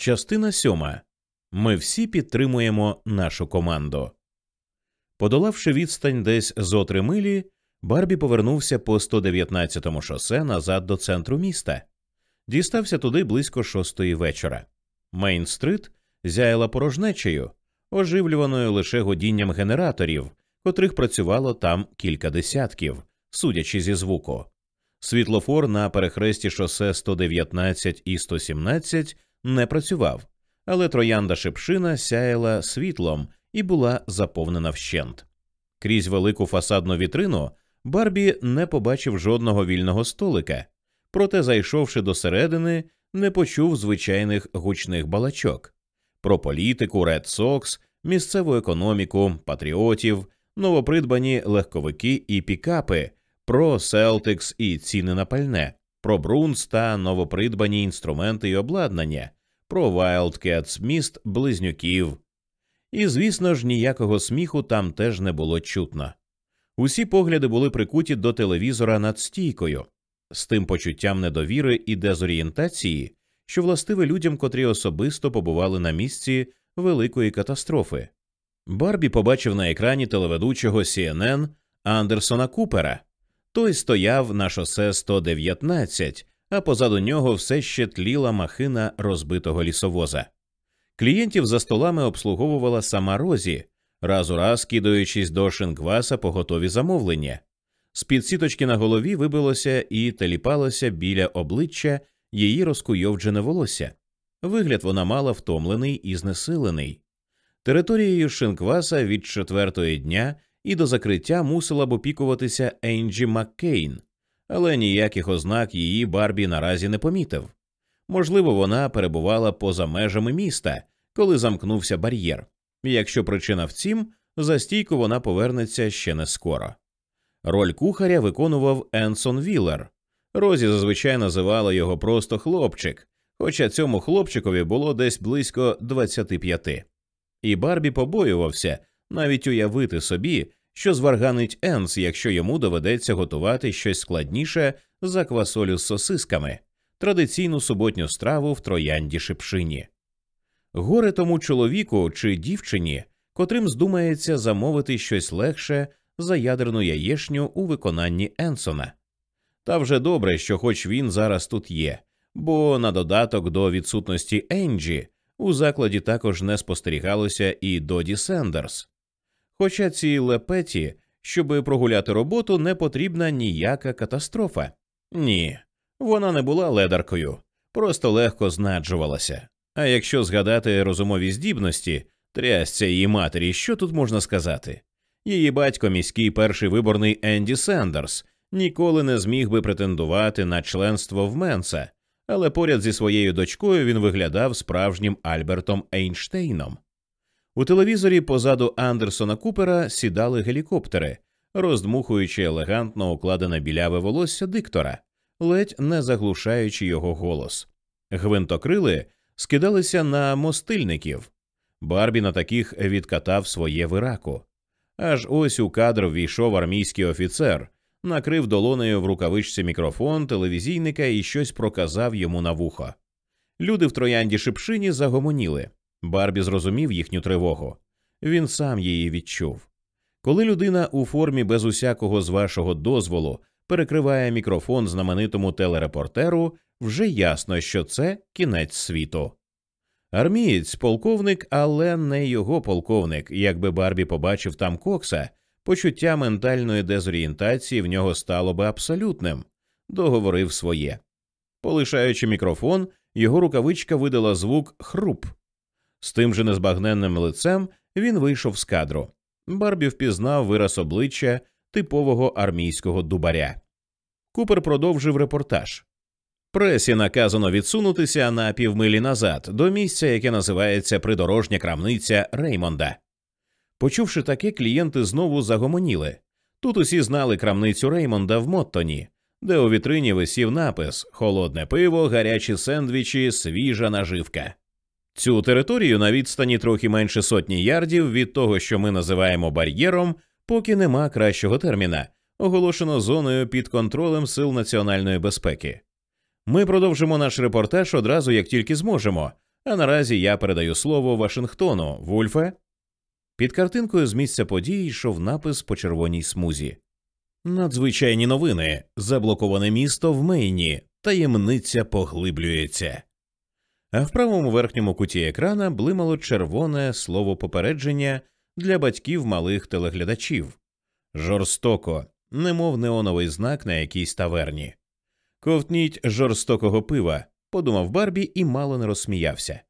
Частина сьома. Ми всі підтримуємо нашу команду. Подолавши відстань десь зо три милі, Барбі повернувся по 119-му шосе назад до центру міста. Дістався туди близько шостої вечора. Мейн-стрит зяяла порожнечею, оживлюваною лише годінням генераторів, котрих працювало там кілька десятків, судячи зі звуку. Світлофор на перехресті шосе 119 і 117 не працював, але троянда шипшина сяяла світлом і була заповнена вщент. Крізь велику фасадну вітрину Барбі не побачив жодного вільного столика, проте, зайшовши до середини, не почув звичайних гучних балачок. Про політику, Ред Сокс, місцеву економіку, патріотів, новопридбані легковики і пікапи, про Селтикс і ціни на пальне, про Брунс та новопридбані інструменти і обладнання, про Wildcats, міст близнюків. І, звісно ж, ніякого сміху там теж не було чутно. Усі погляди були прикуті до телевізора над стійкою, з тим почуттям недовіри і дезорієнтації, що властиве людям, котрі особисто побували на місці великої катастрофи. Барбі побачив на екрані телеведучого CNN Андерсона Купера. Той стояв на шосе 119, а позаду нього все ще тліла махина розбитого лісовоза. Клієнтів за столами обслуговувала сама Розі, раз у раз кидаючись до шинкваса по готові замовлення. З під сіточки на голові вибилося і теліпалося біля обличчя її розкуйовджене волосся. Вигляд вона мала втомлений і знесилений. Територією шинкваса від четвертої дня і до закриття мусила б опікуватися Енджі Маккейн, але ніяких ознак її Барбі наразі не помітив. Можливо, вона перебувала поза межами міста, коли замкнувся бар'єр. Якщо причина в цім, за стійку вона повернеться ще не скоро. Роль кухаря виконував Енсон Віллер. Розі зазвичай називала його просто хлопчик, хоча цьому хлопчикові було десь близько 25. І Барбі побоювався навіть уявити собі, що зварганить Енс, якщо йому доведеться готувати щось складніше за квасолю з сосисками, традиційну суботню страву в троянді шипшині. Горе тому чоловіку чи дівчині, котрим здумається замовити щось легше за ядерну яєшню у виконанні Енсона. Та вже добре, що хоч він зараз тут є, бо на додаток до відсутності Енджі у закладі також не спостерігалося і Доді Сендерс. Хоча цій лепеті, щоби прогуляти роботу, не потрібна ніяка катастрофа. Ні, вона не була ледаркою, просто легко знаджувалася. А якщо згадати розумові здібності, трясця її матері, що тут можна сказати? Її батько, міський перший виборний Енді Сендерс, ніколи не зміг би претендувати на членство в Менса, але поряд зі своєю дочкою він виглядав справжнім Альбертом Ейнштейном. У телевізорі позаду Андерсона Купера сідали гелікоптери, роздмухуючи елегантно укладене біляве волосся диктора, ледь не заглушаючи його голос. Гвинтокрили скидалися на мостильників. Барбі на таких відкатав своє вираку. Аж ось у кадр війшов армійський офіцер, накрив долонею в рукавичці мікрофон телевізійника і щось проказав йому на вухо. Люди в троянді шипшині загомоніли. Барбі зрозумів їхню тривогу. Він сам її відчув. Коли людина у формі без усякого з вашого дозволу перекриває мікрофон знаменитому телерепортеру, вже ясно, що це кінець світу. Армієць полковник, але не його полковник. Якби Барбі побачив там кокса, почуття ментальної дезорієнтації в нього стало би абсолютним, договорив своє. Полишаючи мікрофон, його рукавичка видала звук хруп. З тим же незбагненним лицем він вийшов з кадру. Барбі впізнав вираз обличчя типового армійського дубаря. Купер продовжив репортаж. Пресі наказано відсунутися на півмилі назад до місця, яке називається придорожня крамниця Реймонда. Почувши таке, клієнти знову загомоніли. Тут усі знали крамницю Реймонда в Моттоні, де у вітрині висів напис Холодне пиво, гарячі сендвічі, свіжа наживка. Цю територію на відстані трохи менше сотні ярдів від того, що ми називаємо бар'єром, поки нема кращого терміна, оголошено зоною під контролем сил національної безпеки. Ми продовжимо наш репортаж одразу, як тільки зможемо, А наразі я передаю слово Вашингтону, Вульфе. Під картинкою з місця подій йшов напис по червоній смузі. Надзвичайні новини. Заблоковане місто в Мейні. Таємниця поглиблюється. А в правому верхньому куті екрана блимало червоне слово попередження для батьків малих телеглядачів. Жорстоко, немов неоновий знак на якійсь таверні. Ковтніть жорстокого пива, подумав Барбі і мало не розсміявся.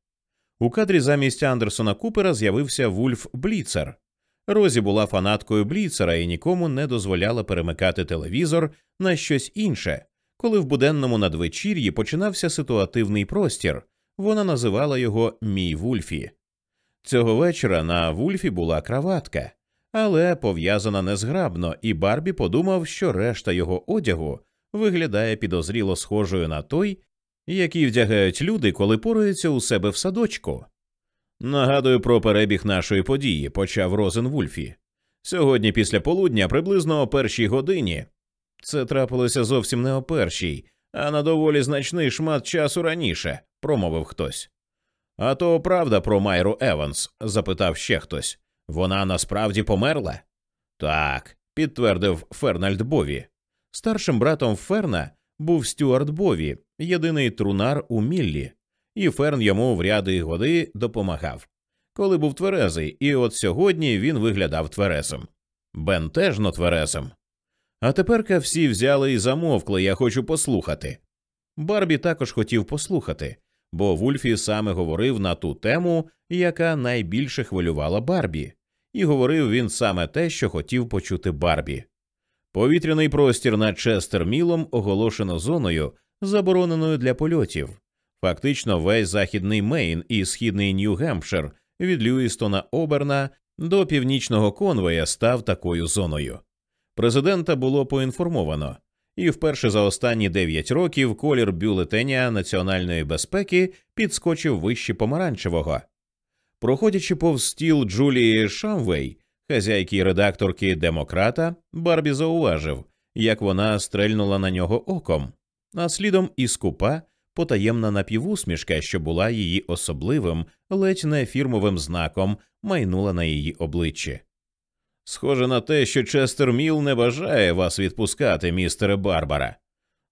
У кадрі замість Андерсона Купера з'явився Вульф Бліцер. Розі була фанаткою Бліцера і нікому не дозволяла перемикати телевізор на щось інше. Коли в буденному надвечір'ї починався ситуативний простір, вона називала його Мій Вульфі. Цього вечора на Вульфі була краватка, але пов'язана незграбно, і Барбі подумав, що решта його одягу виглядає підозріло схожою на той, який вдягають люди, коли пораються у себе в садочку. Нагадую про перебіг нашої події, почав Розен Вульфі. Сьогодні, після полудня, приблизно о першій годині. Це трапилося зовсім не о першій, а на доволі значний шмат часу раніше, промовив хтось. А то правда про Майру Еванс? запитав ще хтось. Вона насправді померла? Так, підтвердив Фернальд Бові. Старшим братом Ферна був Стюарт Бові, єдиний трунар у Міллі, і Ферн йому в ряди годи допомагав. Коли був тверезий, і от сьогодні він виглядав тверезим. Бентежно тверезим. А теперка всі взяли і замовкли, я хочу послухати. Барбі також хотів послухати, бо Вульфі саме говорив на ту тему, яка найбільше хвилювала Барбі, і говорив він саме те, що хотів почути Барбі. Повітряний простір над Честермілом оголошено зоною, забороненою для польотів. Фактично, весь західний Мейн і східний Нью-Гемпшир від Льюістона Оберна до північного конвея став такою зоною. Президента було поінформовано, і вперше за останні дев'ять років колір бюлетеня національної безпеки підскочив вище помаранчевого. Проходячи повз стіл Джулії Шамвей, хазяйки і редакторки Демократа, Барбі зауважив, як вона стрельнула на нього оком, а слідом із купа потаємна напівусмішка, що була її особливим, ледь не фірмовим знаком, майнула на її обличчі. Схоже на те, що Честер Міл не бажає вас відпускати, містере Барбара.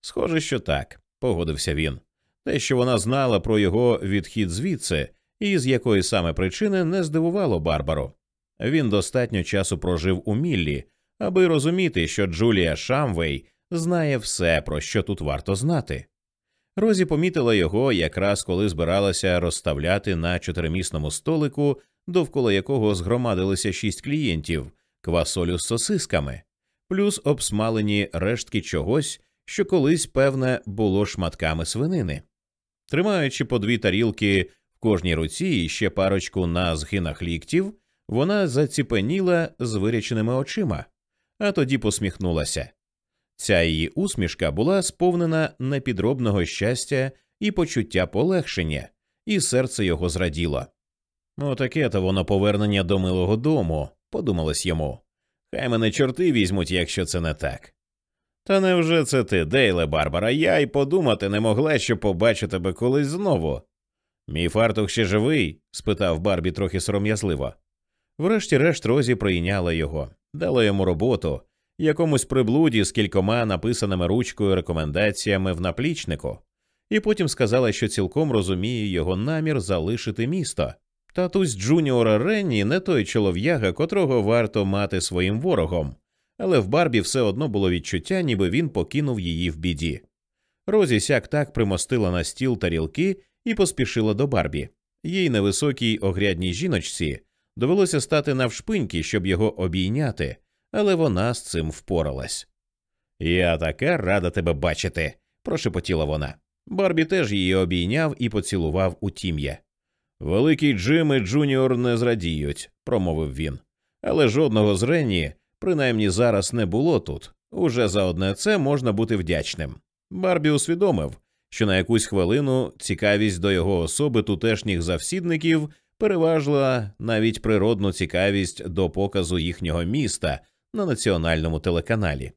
Схоже, що так, погодився він. Те, що вона знала про його відхід звідси, і з якої саме причини не здивувало Барбару. Він достатньо часу прожив у Міллі, аби розуміти, що Джулія Шамвей знає все, про що тут варто знати. Розі помітила його якраз коли збиралася розставляти на чотиримісному столику, довкола якого згромадилися шість клієнтів, квасолю з сосисками, плюс обсмалені рештки чогось, що колись, певне, було шматками свинини. Тримаючи по дві тарілки в кожній руці і ще парочку на згинах ліктів, вона заціпеніла з виряченими очима, а тоді посміхнулася. Ця її усмішка була сповнена непідробного щастя і почуття полегшення, і серце його зраділо. Отаке то воно повернення до милого дому, подумалось йому. Хай мене чорти візьмуть, якщо це не так. Та невже це ти, Дейле Барбара, я й подумати не могла, що побачу тебе колись знову. Мій фартух ще живий? спитав Барбі трохи сором'язливо. Врешті-решт Розі прийняла його, дала йому роботу, якомусь приблуді з кількома написаними ручкою рекомендаціями в наплічнику, і потім сказала, що цілком розуміє його намір залишити місто. Татусь Джуніора Ренні не той чолов'яга, котрого варто мати своїм ворогом, але в Барбі все одно було відчуття, ніби він покинув її в біді. Розі сяк так примостила на стіл тарілки і поспішила до Барбі. Їй невисокій огрядній жіночці довелося стати навшпиньки, щоб його обійняти, але вона з цим впоралась. Я така рада тебе бачити, прошепотіла вона. Барбі теж її обійняв і поцілував у тім'я. Великий Джим і Джуніор не зрадіють, промовив він. Але жодного з Ренні, принаймні зараз не було тут. Уже за одне це можна бути вдячним. Барбі усвідомив, що на якусь хвилину цікавість до його особи тутешніх завсідників переважила навіть природну цікавість до показу їхнього міста на національному телеканалі.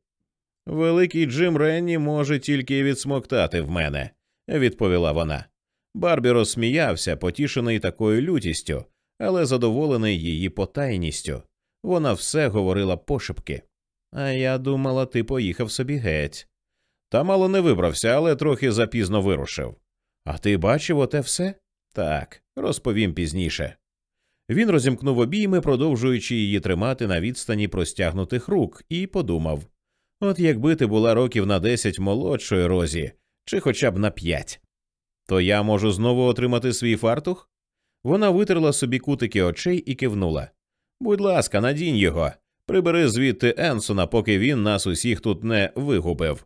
Великий Джим Ренні може тільки відсмоктати в мене, відповіла вона. Барбі розсміявся, потішений такою лютістю, але задоволений її потайністю. Вона все говорила пошепки. А я думала, ти поїхав собі геть. Та мало не вибрався, але трохи запізно вирушив. А ти бачив оте все? Так, розповім пізніше. Він розімкнув обійми, продовжуючи її тримати на відстані простягнутих рук, і подумав от якби ти була років на десять молодшої розі, чи хоча б на п'ять, то я можу знову отримати свій фартух? Вона витерла собі кутики очей і кивнула. Будь ласка, надінь його, прибери звідти Енсона, поки він нас усіх тут не вигубив.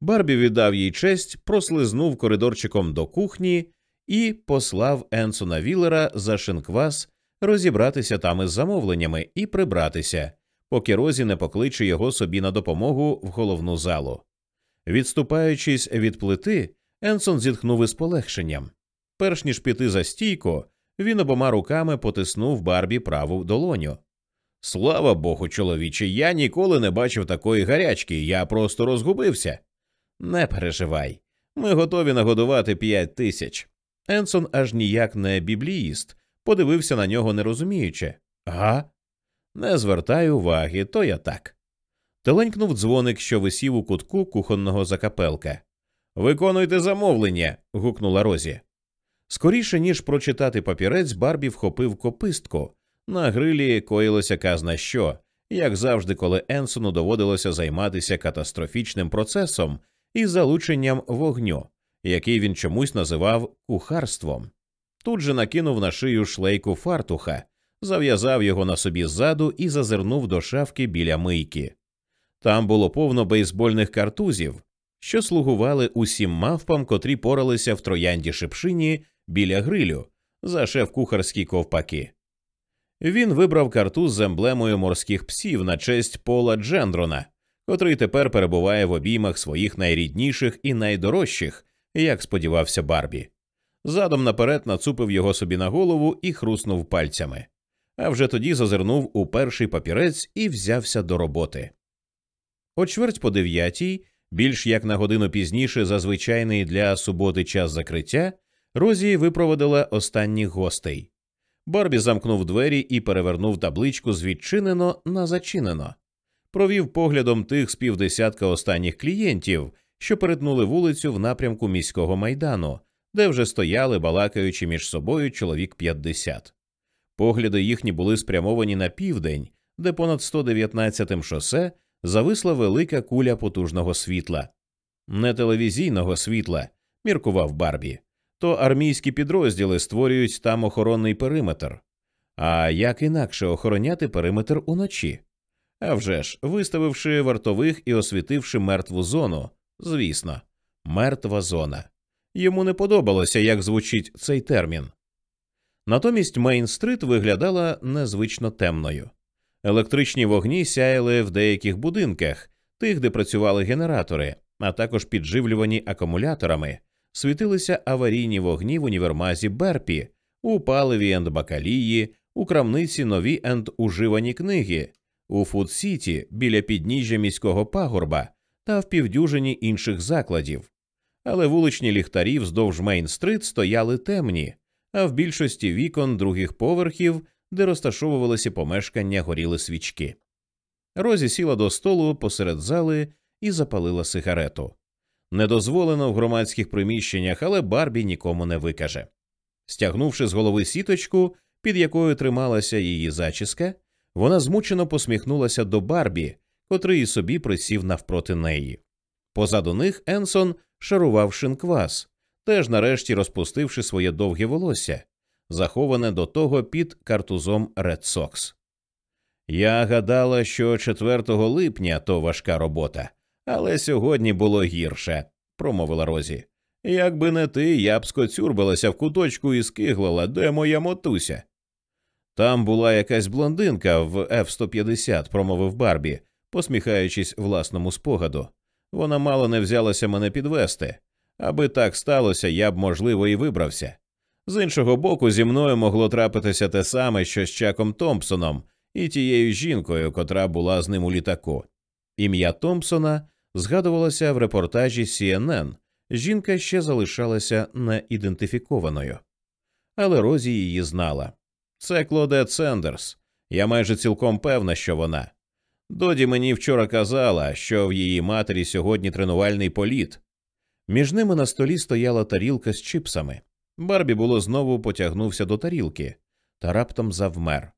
Барбі віддав їй честь, прослизнув коридорчиком до кухні і послав Енсона Віллера за шинквас розібратися там із замовленнями і прибратися, поки Розі не покличе його собі на допомогу в головну залу. Відступаючись від плити, Енсон зітхнув із полегшенням. Перш ніж піти за стійку, він обома руками потиснув Барбі праву долоню. Слава Богу, чоловіче, я ніколи не бачив такої гарячки, я просто розгубився. Не переживай, ми готові нагодувати п'ять тисяч. Енсон аж ніяк не бібліїст, подивився на нього нерозуміючи. Га? Не звертай уваги, то я так. Теленькнув дзвоник, що висів у кутку кухонного закапелка. Виконуйте замовлення. гукнула Розі. Скоріше ніж прочитати папірець, Барбі вхопив копистку. На грилі коїлося казна що, як завжди, коли Енсону доводилося займатися катастрофічним процесом із залученням вогню, який він чомусь називав кухарством. Тут же накинув на шию шлейку фартуха, зав'язав його на собі ззаду і зазирнув до шафки біля мийки. Там було повно бейсбольних картузів, що слугували усім мавпам, котрі поралися в троянді шипшині біля грилю за шеф-кухарські ковпаки. Він вибрав картуз з емблемою морських псів на честь Пола Джендрона, котрий тепер перебуває в обіймах своїх найрідніших і найдорожчих, як сподівався Барбі. Задом наперед нацупив його собі на голову і хруснув пальцями, а вже тоді зазирнув у перший папірець і взявся до роботи. О чверть по дев'ятій, більш як на годину пізніше, за звичайний для суботи час закриття, Розі випроводила останніх гостей. Барбі замкнув двері і перевернув табличку з відчинено на зачинено, провів поглядом тих з півдесятка останніх клієнтів, що перетнули вулицю в напрямку міського майдану, де вже стояли, балакаючи між собою чоловік 50. Погляди їхні були спрямовані на південь, де понад 119-м шосе зависла велика куля потужного світла, не телевізійного світла, міркував Барбі. То армійські підрозділи створюють там охоронний периметр. А як інакше охороняти периметр уночі? А вже ж, виставивши вартових і освітивши мертву зону, звісно, мертва зона. Йому не подобалося, як звучить цей термін. Натомість Мейн-стрит виглядала незвично темною. Електричні вогні сяяли в деяких будинках, тих, де працювали генератори, а також підживлювані акумуляторами, світилися аварійні вогні в універмазі Берпі, у паливі and бакалії, у крамниці нові and уживані книги, у Food City біля підніжжя міського пагорба та в півдюжині інших закладів. Але вуличні ліхтарі вздовж Мейн-стрит стояли темні, а в більшості вікон других поверхів, де розташовувалися помешкання, горіли свічки. Розі сіла до столу посеред зали і запалила сигарету. Не дозволено в громадських приміщеннях, але Барбі нікому не викаже. Стягнувши з голови сіточку, під якою трималася її зачіска, вона змучено посміхнулася до Барбі, котрий собі присів навпроти неї. Позаду них Енсон шарував шинквас, теж нарешті розпустивши своє довге волосся, заховане до того під картузом Red Sox. Я гадала, що 4 липня то важка робота, але сьогодні було гірше, промовила Розі. Якби не ти, я б скоцюрбилася в куточку і скиглила, де моя мотуся. Там була якась блондинка в F-150, промовив Барбі, посміхаючись власному спогаду. Вона мало не взялася мене підвести. Аби так сталося, я б, можливо, і вибрався. З іншого боку, зі мною могло трапитися те саме, що з Чаком Томпсоном і тією жінкою, котра була з ним у літаку. Ім'я Томпсона згадувалося в репортажі CNN жінка ще залишалася неідентифікованою. Але Розі її знала. Це Клодет Сендерс. Я майже цілком певна, що вона. Доді мені вчора казала, що в її матері сьогодні тренувальний політ. Між ними на столі стояла тарілка з чипсами. Барбі було знову потягнувся до тарілки та раптом завмер.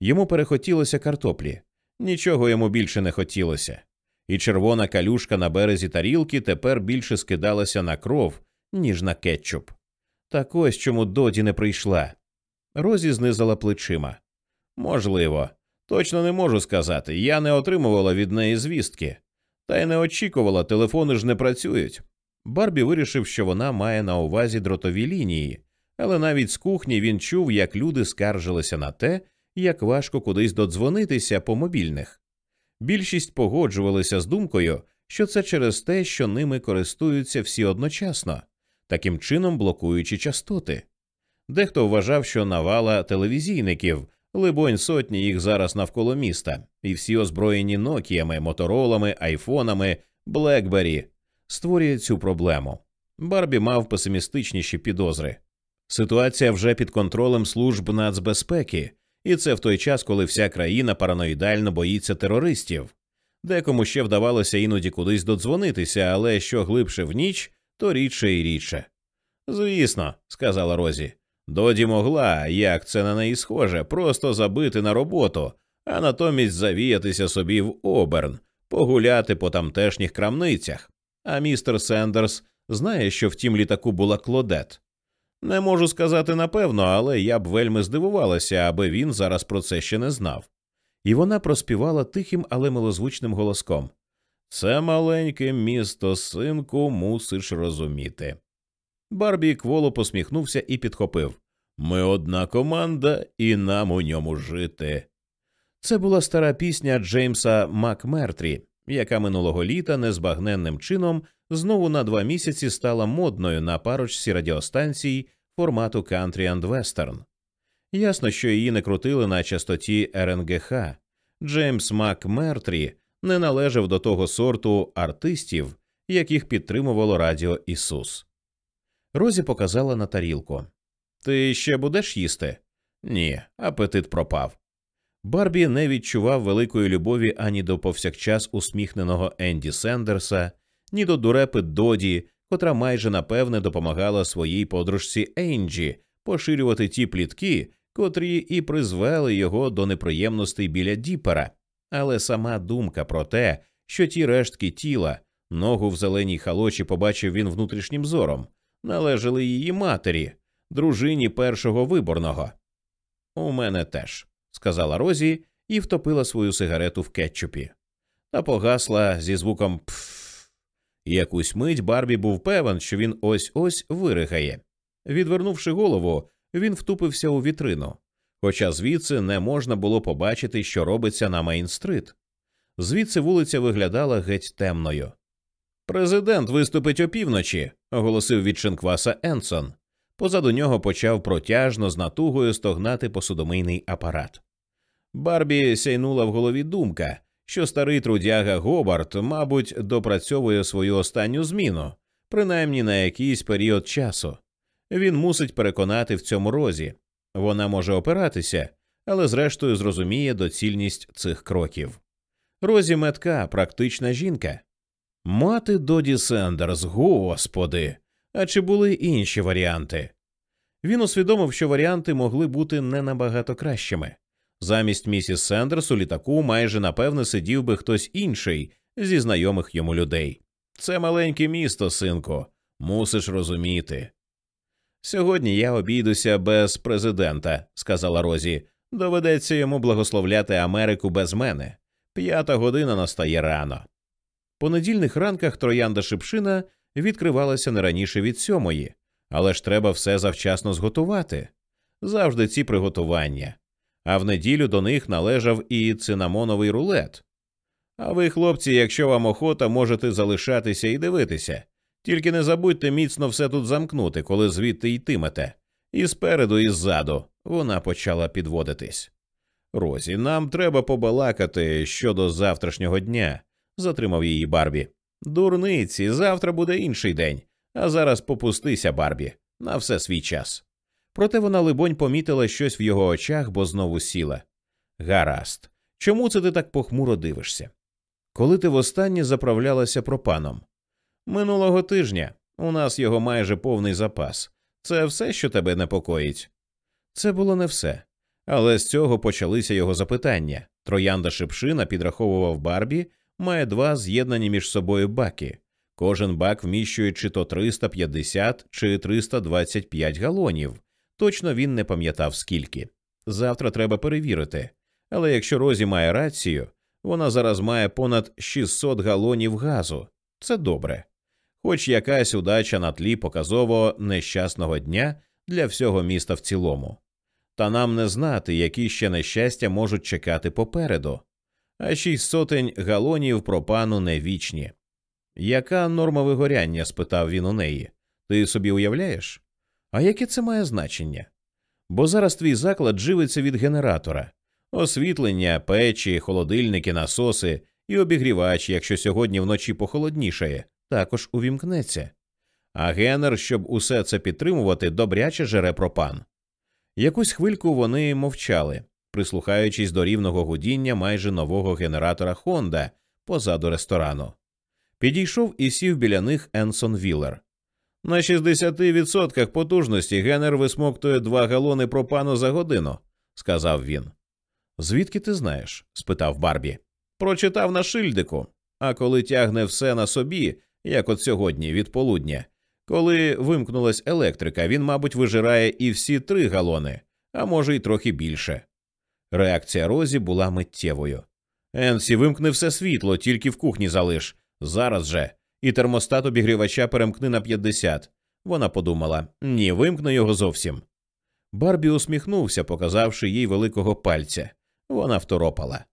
Йому перехотілося картоплі, нічого йому більше не хотілося, і червона калюшка на березі тарілки тепер більше скидалася на кров, ніж на кетчуп. Так ось чому доді не прийшла. Розі знизала плечима. Можливо, точно не можу сказати. Я не отримувала від неї звістки, та й не очікувала, телефони ж не працюють. Барбі вирішив, що вона має на увазі дротові лінії, але навіть з кухні він чув, як люди скаржилися на те, як важко кудись додзвонитися по мобільних. Більшість погоджувалися з думкою, що це через те, що ними користуються всі одночасно, таким чином блокуючи частоти. Дехто вважав, що навала телевізійників, либонь сотні їх зараз навколо міста, і всі озброєні нокіями, моторолами, айфонами, Блекбері створює цю проблему. Барбі мав песимістичніші підозри. Ситуація вже під контролем служб нацбезпеки, і це в той час, коли вся країна параноїдально боїться терористів. Декому ще вдавалося іноді кудись додзвонитися, але що глибше в ніч, то рідше і рідше. Звісно, сказала Розі. Доді могла, як це на неї схоже, просто забити на роботу, а натомість завіятися собі в оберн, погуляти по тамтешніх крамницях. А містер Сендерс знає, що в тім літаку була клодет. Не можу сказати напевно, але я б вельми здивувалася, аби він зараз про це ще не знав. І вона проспівала тихим, але милозвучним голоском Це маленьке місто, синку, мусиш розуміти. Барбі кволо посміхнувся і підхопив Ми одна команда, і нам у ньому жити. Це була стара пісня Джеймса Макмертрі, яка минулого літа незбагненним чином знову на два місяці стала модною на парочці радіостанцій формату Country and Western. Ясно, що її не крутили на частоті РНГХ. Джеймс Макмертрі не належав до того сорту артистів, яких підтримувало Радіо Ісус. Розі показала на тарілку. Ти ще будеш їсти? Ні, апетит пропав. Барбі не відчував великої любові ані до повсякчас усміхненого Енді Сендерса, ні до дурепи Доді, котра майже напевне допомагала своїй подружці Енджі поширювати ті плітки, котрі і призвели його до неприємностей біля Діпера. Але сама думка про те, що ті рештки тіла, ногу в зеленій халочі побачив він внутрішнім зором, належали її матері, дружині першого виборного. У мене теж, сказала Розі і втопила свою сигарету в кетчупі. Та погасла зі звуком пф. Якусь мить Барбі був певен, що він ось ось виригає. Відвернувши голову, він втупився у вітрину, хоча звідси не можна було побачити, що робиться на Мейн-стрит. Звідси вулиця виглядала геть темною. Президент виступить опівночі, оголосив від Шинкваса Енсон. Позаду нього почав протяжно з натугою стогнати посудомийний апарат. Барбі сяйнула в голові думка, що старий трудяга Гобарт, мабуть, допрацьовує свою останню зміну, принаймні на якийсь період часу. Він мусить переконати в цьому розі. Вона може опиратися, але зрештою зрозуміє доцільність цих кроків. Розі Метка, практична жінка. Мати Доді Сендерс, господи. А чи були інші варіанти? Він усвідомив, що варіанти могли бути не набагато кращими. Замість місіс Сендерс у літаку майже напевне сидів би хтось інший зі знайомих йому людей. Це маленьке місто, синку, мусиш розуміти. Сьогодні я обійдуся без президента, сказала Розі. Доведеться йому благословляти Америку без мене. П'ята година настає рано. По недільних ранках троянда шипшина відкривалася не раніше від сьомої, але ж треба все завчасно зготувати. Завжди ці приготування. А в неділю до них належав і цинамоновий рулет. А ви, хлопці, якщо вам охота, можете залишатися і дивитися. Тільки не забудьте міцно все тут замкнути, коли звідти йтимете. І спереду, і ззаду вона почала підводитись. Розі, нам треба побалакати щодо завтрашнього дня, затримав її Барбі. Дурниці, завтра буде інший день. А зараз попустися, Барбі, на все свій час. Проте вона, либонь, помітила щось в його очах, бо знову сіла. Гаразд, чому це ти так похмуро дивишся? Коли ти востаннє заправлялася пропаном? Минулого тижня у нас його майже повний запас. Це все, що тебе непокоїть? Це було не все. Але з цього почалися його запитання. Троянда шипшина підраховував Барбі, має два з'єднані між собою баки. Кожен бак вміщує чи то 350, чи 325 галонів. Точно він не пам'ятав скільки. Завтра треба перевірити. Але якщо Розі має рацію, вона зараз має понад 600 галонів газу. Це добре. Хоч якась удача на тлі показово нещасного дня для всього міста в цілому. Та нам не знати, які ще нещастя можуть чекати попереду. А шість сотень галонів пропану не вічні. Яка норма вигоряння? спитав він у неї. Ти собі уявляєш? А яке це має значення? Бо зараз твій заклад живиться від генератора, освітлення, печі, холодильники, насоси і обігрівач, якщо сьогодні вночі похолоднішає, також увімкнеться. А генер, щоб усе це підтримувати, добряче жере пропан. Якусь хвильку вони мовчали, прислухаючись до рівного гудіння майже нового генератора Хонда позаду ресторану. Підійшов і сів біля них Енсон Віллер. На 60% потужності генер висмоктує два галони пропану за годину, сказав він. Звідки ти знаєш? спитав Барбі. Прочитав на шильдику. А коли тягне все на собі, як от сьогодні, від полудня, коли вимкнулась електрика, він, мабуть, вижирає і всі три галони, а може, й трохи більше. Реакція Розі була миттєвою. Енсі, вимкни все світло, тільки в кухні залиш. Зараз же. І термостат обігрівача перемкни на 50. Вона подумала ні, вимкни його зовсім. Барбі усміхнувся, показавши їй великого пальця. Вона второпала.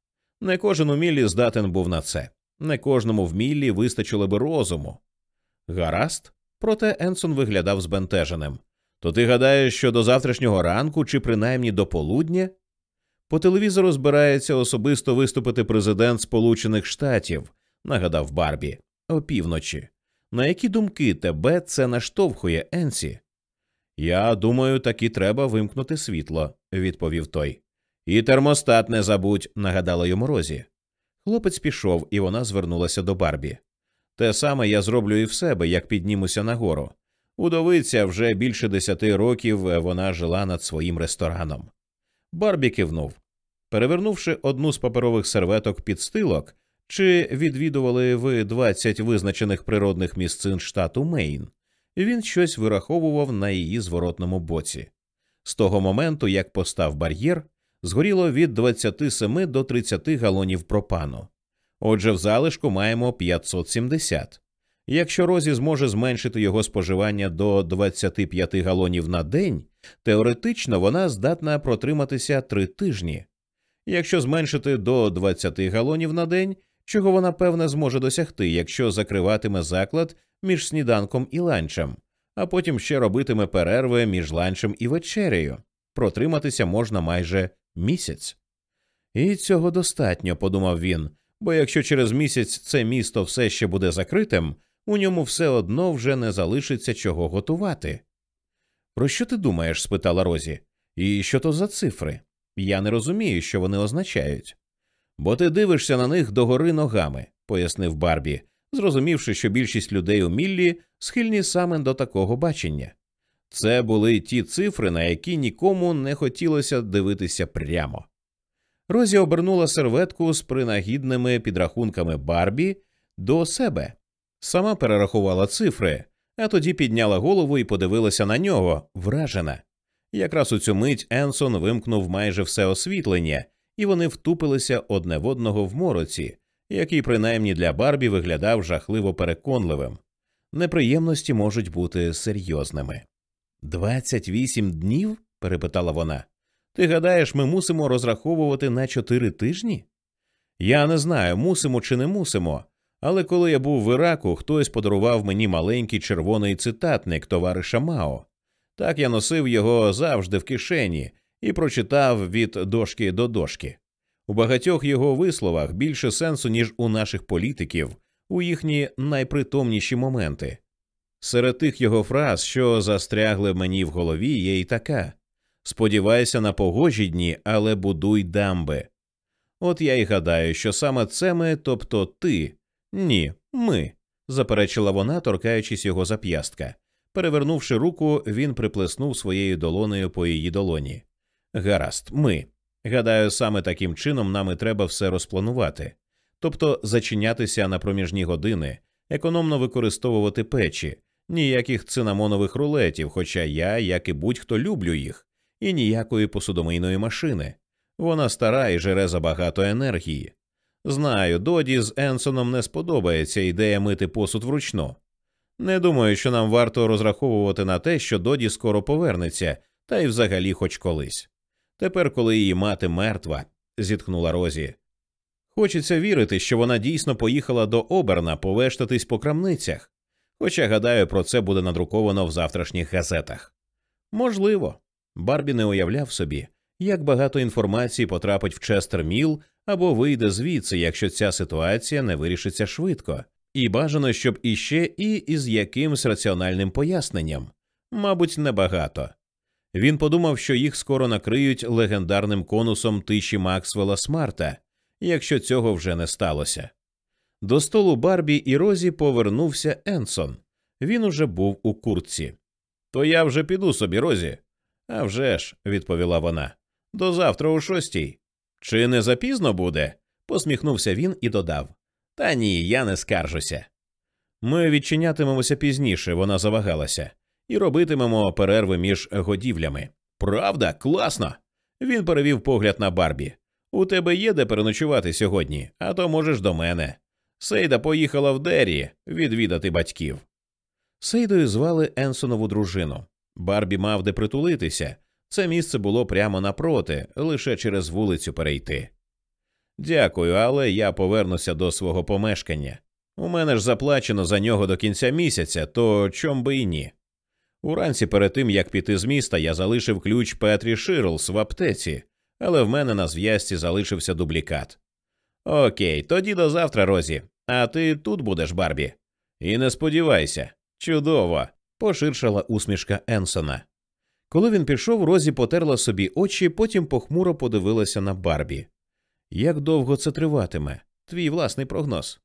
Не кожен у Міллі здатен був на це, не кожному в Міллі вистачило би розуму. Гаразд, проте Енсон виглядав збентеженим. То ти гадаєш, що до завтрашнього ранку чи принаймні до полудня? По телевізору збирається особисто виступити президент Сполучених Штатів, нагадав Барбі, опівночі. На які думки тебе це наштовхує, Енсі? Я думаю, таки треба вимкнути світло, відповів той. І термостат не забудь, нагадала йому Розі. Хлопець пішов, і вона звернулася до Барбі. Те саме я зроблю і в себе, як піднімуся нагору. Удовиця вже більше десяти років вона жила над своїм рестораном. Барбі кивнув. Перевернувши одну з паперових серветок під стилок, чи відвідували ви 20 визначених природних місцин штату Мейн, він щось вираховував на її зворотному боці. З того моменту, як постав бар'єр, згоріло від 27 до 30 галонів пропану. Отже, в залишку маємо 570. Якщо Розі зможе зменшити його споживання до 25 галонів на день, теоретично вона здатна протриматися три тижні. Якщо зменшити до 20 галонів на день, чого вона певне зможе досягти, якщо закриватиме заклад між сніданком і ланчем, а потім ще робитиме перерви між ланчем і вечерею, протриматися можна майже місяць. І цього достатньо, подумав він, бо якщо через місяць це місто все ще буде закритим, у ньому все одно вже не залишиться чого готувати. Про що ти думаєш? спитала Розі. І що то за цифри? Я не розумію, що вони означають. Бо ти дивишся на них догори ногами, пояснив Барбі, зрозумівши, що більшість людей у Міллі схильні саме до такого бачення. Це були ті цифри, на які нікому не хотілося дивитися прямо. Розі обернула серветку з принагідними підрахунками Барбі до себе, сама перерахувала цифри, а тоді підняла голову і подивилася на нього, вражена. Якраз у цю мить Енсон вимкнув майже все освітлення, і вони втупилися одне в одного в мороці, який принаймні для Барбі виглядав жахливо переконливим. Неприємності можуть бути серйозними. Двадцять вісім днів? перепитала вона. Ти гадаєш, ми мусимо розраховувати на чотири тижні? Я не знаю, мусимо чи не мусимо, але коли я був в Іраку, хтось подарував мені маленький червоний цитатник товариша Мао. Так я носив його завжди в кишені і прочитав від дошки до дошки. У багатьох його висловах більше сенсу, ніж у наших політиків, у їхні найпритомніші моменти. Серед тих його фраз, що застрягли мені в голові, є й така сподівайся на погожі дні, але будуй дамби. От я й гадаю, що саме це ми, тобто ти, ні, ми, заперечила вона, торкаючись його зап'ястка. Перевернувши руку, він приплеснув своєю долонею по її долоні. Гаразд, ми. Гадаю, саме таким чином нам і треба все розпланувати, тобто зачинятися на проміжні години, економно використовувати печі, ніяких цинамонових рулетів, хоча я, як і будь-хто люблю їх, і ніякої посудомийної машини. Вона стара і жере забагато енергії. Знаю, Доді з Енсоном не сподобається ідея мити посуд вручну. Не думаю, що нам варто розраховувати на те, що Доді скоро повернеться, та й взагалі хоч колись. Тепер, коли її мати мертва, зітхнула Розі. Хочеться вірити, що вона дійсно поїхала до Оберна повештатись по крамницях, хоча, гадаю, про це буде надруковано в завтрашніх газетах. Можливо, Барбі не уявляв собі, як багато інформації потрапить в Честер Міл або вийде звідси, якщо ця ситуація не вирішиться швидко, і бажано, щоб іще і із якимсь раціональним поясненням, мабуть, небагато. Він подумав, що їх скоро накриють легендарним конусом тиші Максвелла Смарта, якщо цього вже не сталося. До столу Барбі і Розі повернувся Енсон. Він уже був у куртці. То я вже піду собі, Розі. «А вже ж», – відповіла вона. До завтра у шостій. Чи не запізно буде? посміхнувся він і додав. Та ні, я не скаржуся. Ми відчинятимемося пізніше, вона завагалася, і робитимемо перерви між годівлями. Правда, класно. Він перевів погляд на Барбі. У тебе є де переночувати сьогодні, а то можеш до мене. Сейда поїхала в Дері відвідати батьків. Сейдою звали Енсонову дружину. Барбі мав де притулитися. Це місце було прямо напроти, лише через вулицю перейти. Дякую, але я повернуся до свого помешкання. У мене ж заплачено за нього до кінця місяця, то чом би і ні. Уранці перед тим як піти з міста, я залишив ключ Петрі Ширлс в аптеці, але в мене на зв'язці залишився дублікат. Окей, тоді до завтра, Розі. А ти тут будеш, Барбі. І не сподівайся, чудово, поширшала усмішка Енсона. Коли він пішов, Розі потерла собі очі, потім похмуро подивилася на Барбі. Як довго це триватиме? Твій власний прогноз.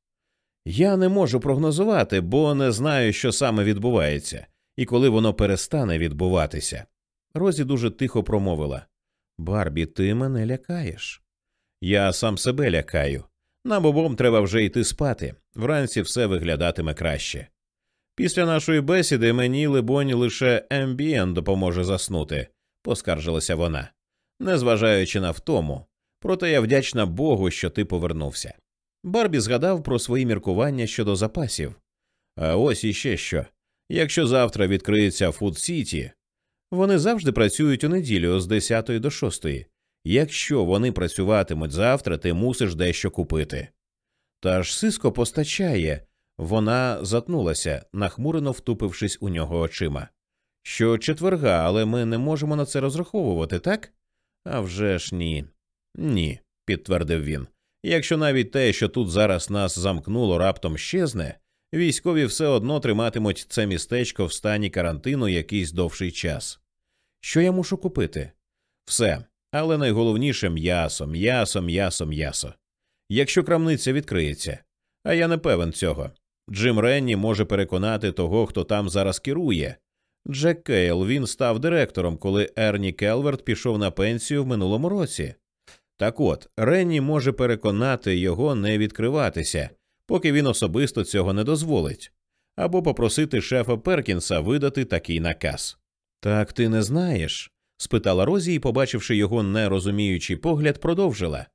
Я не можу прогнозувати, бо не знаю, що саме відбувається, і коли воно перестане відбуватися. Розі дуже тихо промовила Барбі, ти мене лякаєш. Я сам себе лякаю. Нам обом треба вже йти спати. Вранці все виглядатиме краще. Після нашої бесіди мені, либонь, лише ембієн допоможе заснути, поскаржилася вона, незважаючи на втому. Проте я вдячна Богу, що ти повернувся. Барбі згадав про свої міркування щодо запасів. А ось іще що. Якщо завтра відкриється Фуд Сіті, вони завжди працюють у неділю з 10 до 6. Якщо вони працюватимуть завтра, ти мусиш дещо купити. Та ж сиско постачає. Вона затнулася, нахмурено втупившись у нього очима. Що четверга, але ми не можемо на це розраховувати, так? «А вже ж ні. Ні, підтвердив він. Якщо навіть те, що тут зараз нас замкнуло, раптом щезне, військові все одно триматимуть це містечко в стані карантину якийсь довший час. Що я мушу купити? Все. Але найголовніше м'ясо, м'ясо, м'ясо, м'ясо. Якщо крамниця відкриється, а я не певен цього. Джим Ренні може переконати того, хто там зараз керує. Джек Кейл він став директором, коли Ерні Келверт пішов на пенсію в минулому році. Так от, Ренні може переконати його не відкриватися, поки він особисто цього не дозволить, або попросити шефа Перкінса видати такий наказ. Так ти не знаєш? спитала Розі і, побачивши його нерозуміючий погляд, продовжила.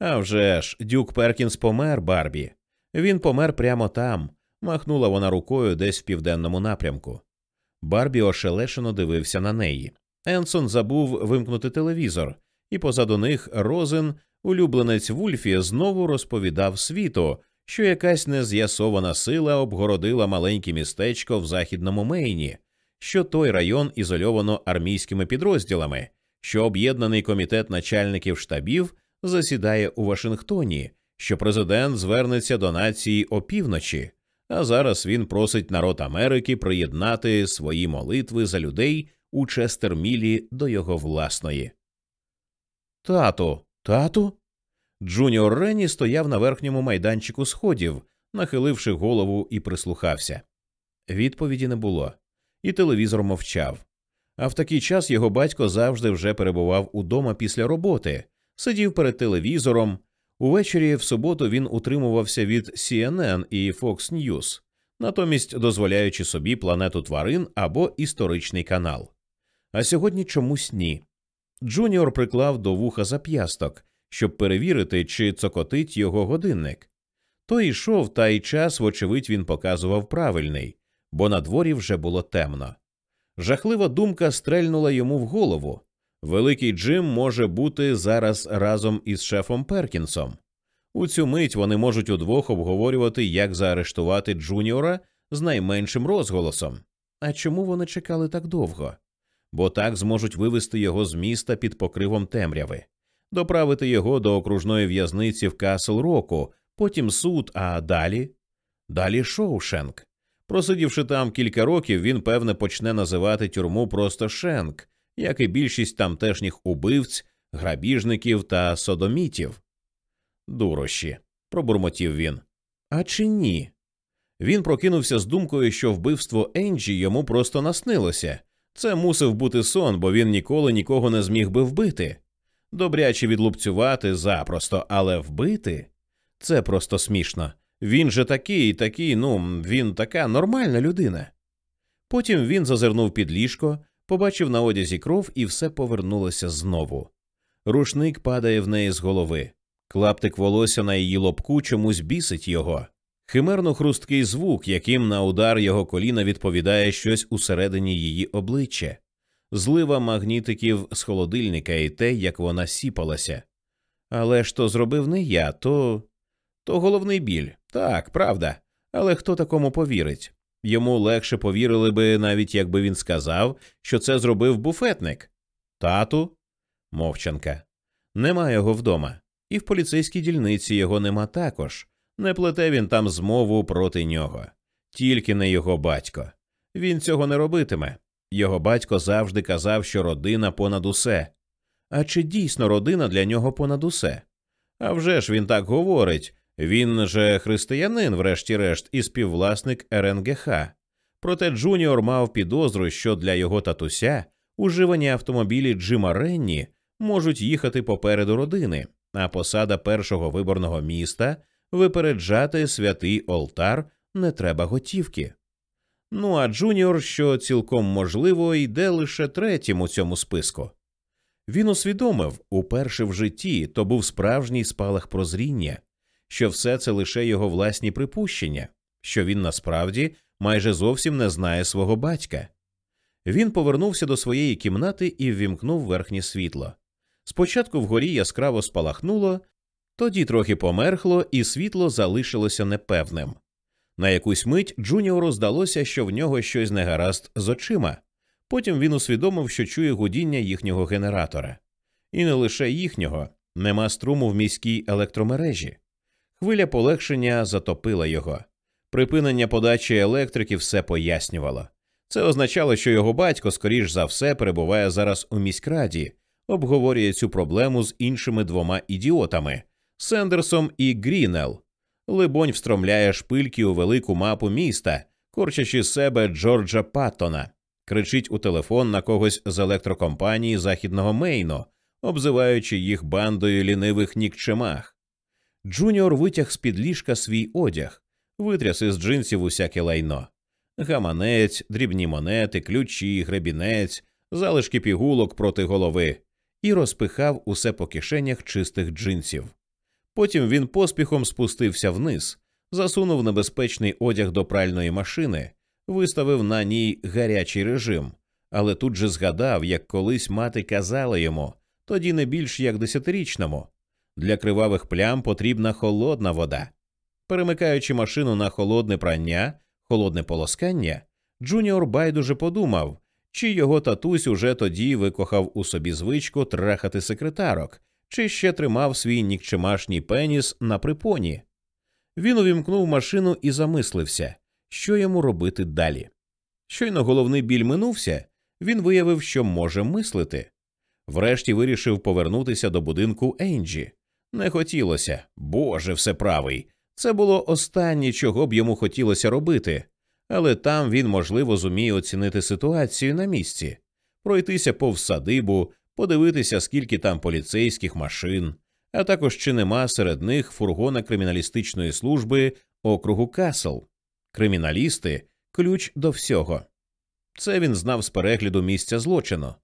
«А вже ж, Дюк Перкінс помер, Барбі. Він помер прямо там, махнула вона рукою десь в південному напрямку. Барбі ошелешено дивився на неї. Енсон забув вимкнути телевізор, і позаду них Розен, улюбленець Вульфі, знову розповідав світу, що якась нез'ясована сила обгородила маленьке містечко в західному Мейні, що той район ізольовано армійськими підрозділами, що об'єднаний комітет начальників штабів засідає у Вашингтоні, що президент звернеться до нації опівночі, а зараз він просить народ Америки приєднати свої молитви за людей у Честермілі до його власної. Тату, тату. Джуніор Ренні стояв на верхньому майданчику сходів, нахиливши голову і прислухався. Відповіді не було, і телевізор мовчав. А в такий час його батько завжди вже перебував удома після роботи, сидів перед телевізором. Увечері в суботу він утримувався від CNN і Fox News, натомість дозволяючи собі планету тварин або історичний канал. А сьогодні чомусь ні. Джуніор приклав до вуха зап'ясток, щоб перевірити, чи цокотить його годинник. Той йшов, та й час, вочевидь, він показував правильний, бо на дворі вже було темно. Жахлива думка стрельнула йому в голову. Великий Джим може бути зараз разом із шефом Перкінсом. У цю мить вони можуть удвох обговорювати, як заарештувати Джуніора з найменшим розголосом. А чому вони чекали так довго? Бо так зможуть вивести його з міста під покривом темряви, доправити його до окружної в'язниці в Касл Року, потім суд, а далі далі Шоушенк. Просидівши там кілька років, він певне почне називати тюрму просто Шенк, як і більшість тамтешніх убивць, грабіжників та содомітів. Дурощі, пробурмотів він. А чи ні? Він прокинувся з думкою, що вбивство Енджі йому просто наснилося. Це мусив бути сон, бо він ніколи нікого не зміг би вбити. Добряче відлупцювати запросто, але вбити це просто смішно. Він же такий, такий, ну, він така нормальна людина. Потім він зазирнув під ліжко, побачив на одязі кров, і все повернулося знову. Рушник падає в неї з голови. Клаптик волосся на її лобку чомусь бісить його. Химерно хрусткий звук, яким на удар його коліна відповідає щось усередині її обличчя, злива магнітиків з холодильника і те, як вона сіпалася. Але ж то зробив не я, то то головний біль. Так, правда. Але хто такому повірить? Йому легше повірили би, навіть якби він сказав, що це зробив буфетник. Тату? Мовчанка. Нема його вдома. І в поліцейській дільниці його нема також. Не плете він там змову проти нього. Тільки не його батько. Він цього не робитиме. Його батько завжди казав, що родина понад усе. А чи дійсно родина для нього понад усе? А вже ж він так говорить, він же християнин, врешті-решт, і співвласник РНГХ. Проте Джуніор мав підозру, що для його татуся уживані автомобілі Джима Ренні можуть їхати попереду родини, а посада першого виборного міста випереджати святий Олтар не треба готівки. Ну а Джуніор, що цілком можливо, йде лише третім у цьому списку. Він усвідомив уперше в житті то був справжній спалах прозріння що все це лише його власні припущення, що він насправді майже зовсім не знає свого батька. Він повернувся до своєї кімнати і ввімкнув верхнє світло. Спочатку вгорі яскраво спалахнуло, тоді трохи померхло, і світло залишилося непевним. На якусь мить Джуніору здалося, що в нього щось негаразд з очима. Потім він усвідомив, що чує гудіння їхнього генератора. І не лише їхнього, нема струму в міській електромережі. Хвиля полегшення затопила його. Припинення подачі електрики все пояснювало. Це означало, що його батько, скоріш за все, перебуває зараз у міськраді, обговорює цю проблему з іншими двома ідіотами Сендерсом і Грінел. Либонь встромляє шпильки у велику мапу міста, корчачи себе Джорджа Паттона, кричить у телефон на когось з електрокомпанії західного Мейну, обзиваючи їх бандою лінивих нікчем. Джуніор витяг з під ліжка свій одяг, витряс із джинсів усяке лайно, гаманець, дрібні монети, ключі, гребінець, залишки пігулок проти голови, і розпихав усе по кишенях чистих джинсів. Потім він поспіхом спустився вниз, засунув небезпечний одяг до пральної машини, виставив на ній гарячий режим, але тут же згадав, як колись мати казала йому, тоді не більш як десятирічному. Для кривавих плям потрібна холодна вода. Перемикаючи машину на холодне прання, холодне полоскання, Джуніор байдуже подумав, чи його татусь уже тоді викохав у собі звичку трахати секретарок, чи ще тримав свій нікчемний пеніс на припоні. Він увімкнув машину і замислився, що йому робити далі. Щойно головний біль минувся, він виявив, що може мислити. Врешті вирішив повернутися до будинку Енджі. Не хотілося, Боже, все правий. Це було останнє, чого б йому хотілося робити, але там він, можливо, зуміє оцінити ситуацію на місці, пройтися повз садибу, подивитися, скільки там поліцейських машин, а також чи нема серед них фургона криміналістичної служби округу Касл. Криміналісти ключ до всього. Це він знав з перегляду місця злочину.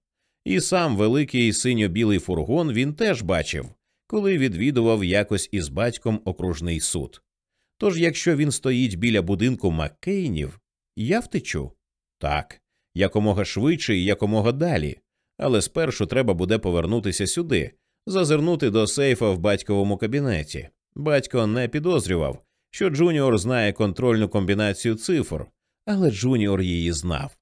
І сам великий синьо-білий фургон він теж бачив, коли відвідував якось із батьком окружний суд. Тож, якщо він стоїть біля будинку Маккейнів, я втечу так, якомога швидше і якомога далі, але спершу треба буде повернутися сюди, зазирнути до сейфа в батьковому кабінеті. Батько не підозрював, що Джуніор знає контрольну комбінацію цифр, але Джуніор її знав.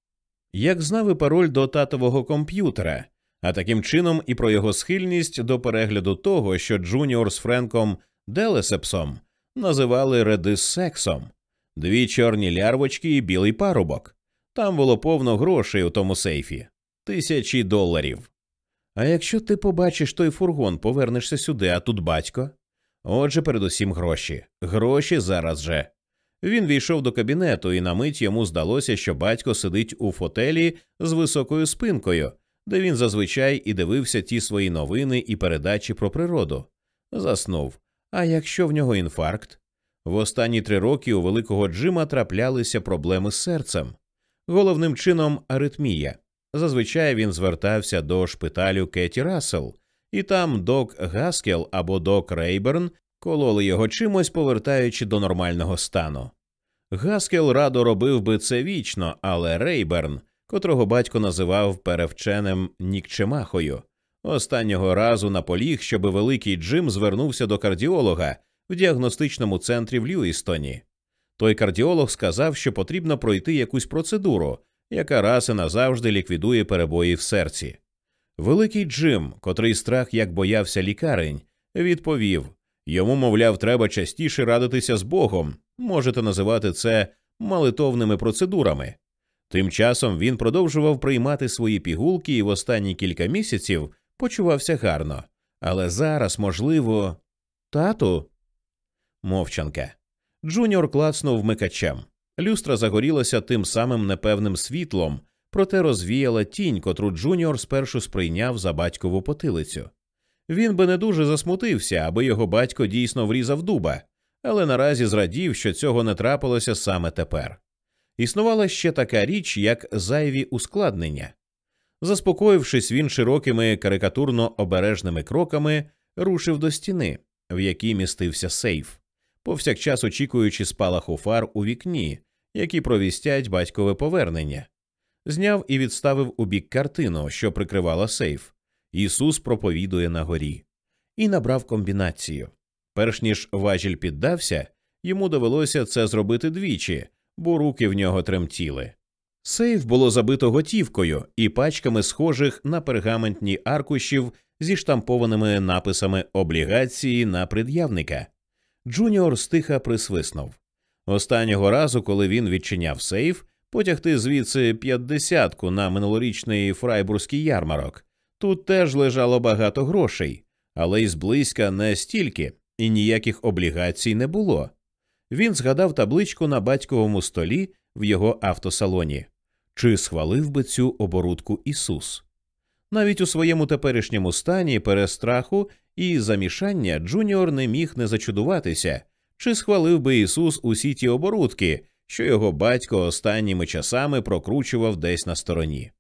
Як знав і пароль до татового комп'ютера, а таким чином і про його схильність до перегляду того, що Джуніор з Френком Делесепсом називали редис-сексом, дві чорні лярвочки і білий парубок. Там було повно грошей у тому сейфі тисячі доларів. А якщо ти побачиш той фургон, повернешся сюди, а тут батько. Отже, передусім гроші. Гроші зараз же. Він війшов до кабінету, і на мить йому здалося, що батько сидить у фотелі з високою спинкою, де він зазвичай і дивився ті свої новини і передачі про природу. Заснув. А якщо в нього інфаркт? В останні три роки у великого Джима траплялися проблеми з серцем, головним чином аритмія. Зазвичай він звертався до шпиталю Кеті Рассел, і там док Гаскел або док Рейберн кололи його чимось, повертаючи до нормального стану. Гаскел радо робив би це вічно, але Рейберн, котрого батько називав перевченим нікчемахою, останнього разу наполіг, щоб великий Джим звернувся до кардіолога в діагностичному центрі в Льюістоні. Той кардіолог сказав, що потрібно пройти якусь процедуру, яка раз і назавжди ліквідує перебої в серці. Великий Джим, котрий страх як боявся лікарень, відповів йому, мовляв, треба частіше радитися з Богом, можете називати це молитовними процедурами. Тим часом він продовжував приймати свої пігулки і в останні кілька місяців почувався гарно. Але зараз, можливо, тату. Мовчанка. Джуніор клацнув вмикачем. Люстра загорілася тим самим непевним світлом, проте розвіяла тінь, котру Джуніор спершу сприйняв за батькову потилицю. Він би не дуже засмутився, аби його батько дійсно врізав дуба, але наразі зрадів, що цього не трапилося саме тепер. Існувала ще така річ, як зайві ускладнення. Заспокоївшись, він широкими карикатурно обережними кроками рушив до стіни, в якій містився сейф, повсякчас очікуючи спалаху фар у вікні, які провістять батькове повернення. Зняв і відставив у бік картину, що прикривала сейф. Ісус проповідує на горі, і набрав комбінацію. Перш ніж важіль піддався, йому довелося це зробити двічі, бо руки в нього тремтіли. Сейф було забито готівкою і пачками схожих на пергаментні аркушів зі штампованими написами облігації на пред'явника. Джуніор стиха присвиснув. Останнього разу, коли він відчиняв сейф, потягти звідси п'ятдесятку на минулорічний фрайбурзький ярмарок. Тут теж лежало багато грошей, але й зблизька не стільки, і ніяких облігацій не було. Він згадав табличку на батьковому столі в його автосалоні чи схвалив би цю оборудку Ісус. Навіть у своєму теперішньому стані перестраху і замішання Джуніор не міг не зачудуватися, чи схвалив би Ісус усі ті оборудки, що його батько останніми часами прокручував десь на стороні.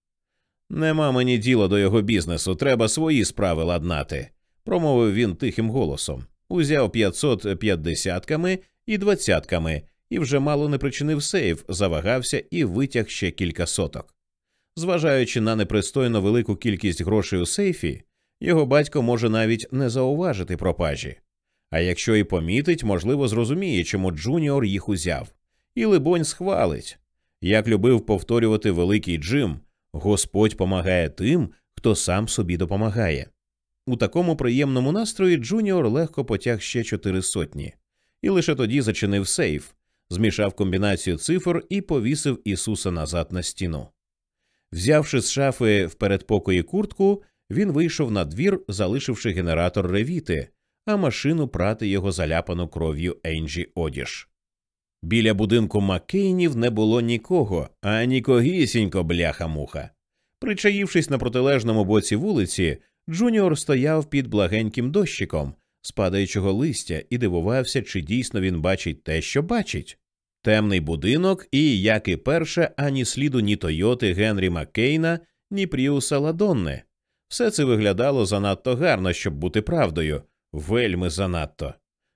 Нема мені діла до його бізнесу, треба свої справи ладнати, промовив він тихим голосом. Узяв 500 п'ятдесятками і двадцятками і вже мало не причинив сейф, завагався і витяг ще кілька соток. Зважаючи на непристойно велику кількість грошей у сейфі, його батько може навіть не зауважити пропажі. А якщо і помітить, можливо, зрозуміє, чому Джуніор їх узяв, і, либонь, схвалить. Як любив повторювати великий Джим, Господь помагає тим, хто сам собі допомагає. У такому приємному настрої Джуніор легко потяг ще чотири сотні, і лише тоді зачинив сейф, змішав комбінацію цифр і повісив Ісуса назад на стіну. Взявши з шафи в передпокої куртку, він вийшов надвір, залишивши генератор ревіти, а машину прати його заляпану кров'ю Енджі одіж. Біля будинку Маккейнів не було нікого, анікогісінько бляха-муха. Причаївшись на протилежному боці вулиці, Джуніор стояв під благеньким дощиком, спадаючого листя, і дивувався, чи дійсно він бачить те, що бачить. Темний будинок, і, як і перше, ані сліду ні Тойоти Генрі Маккейна, ні Пріуса Ладонни. Все це виглядало занадто гарно, щоб бути правдою, вельми занадто.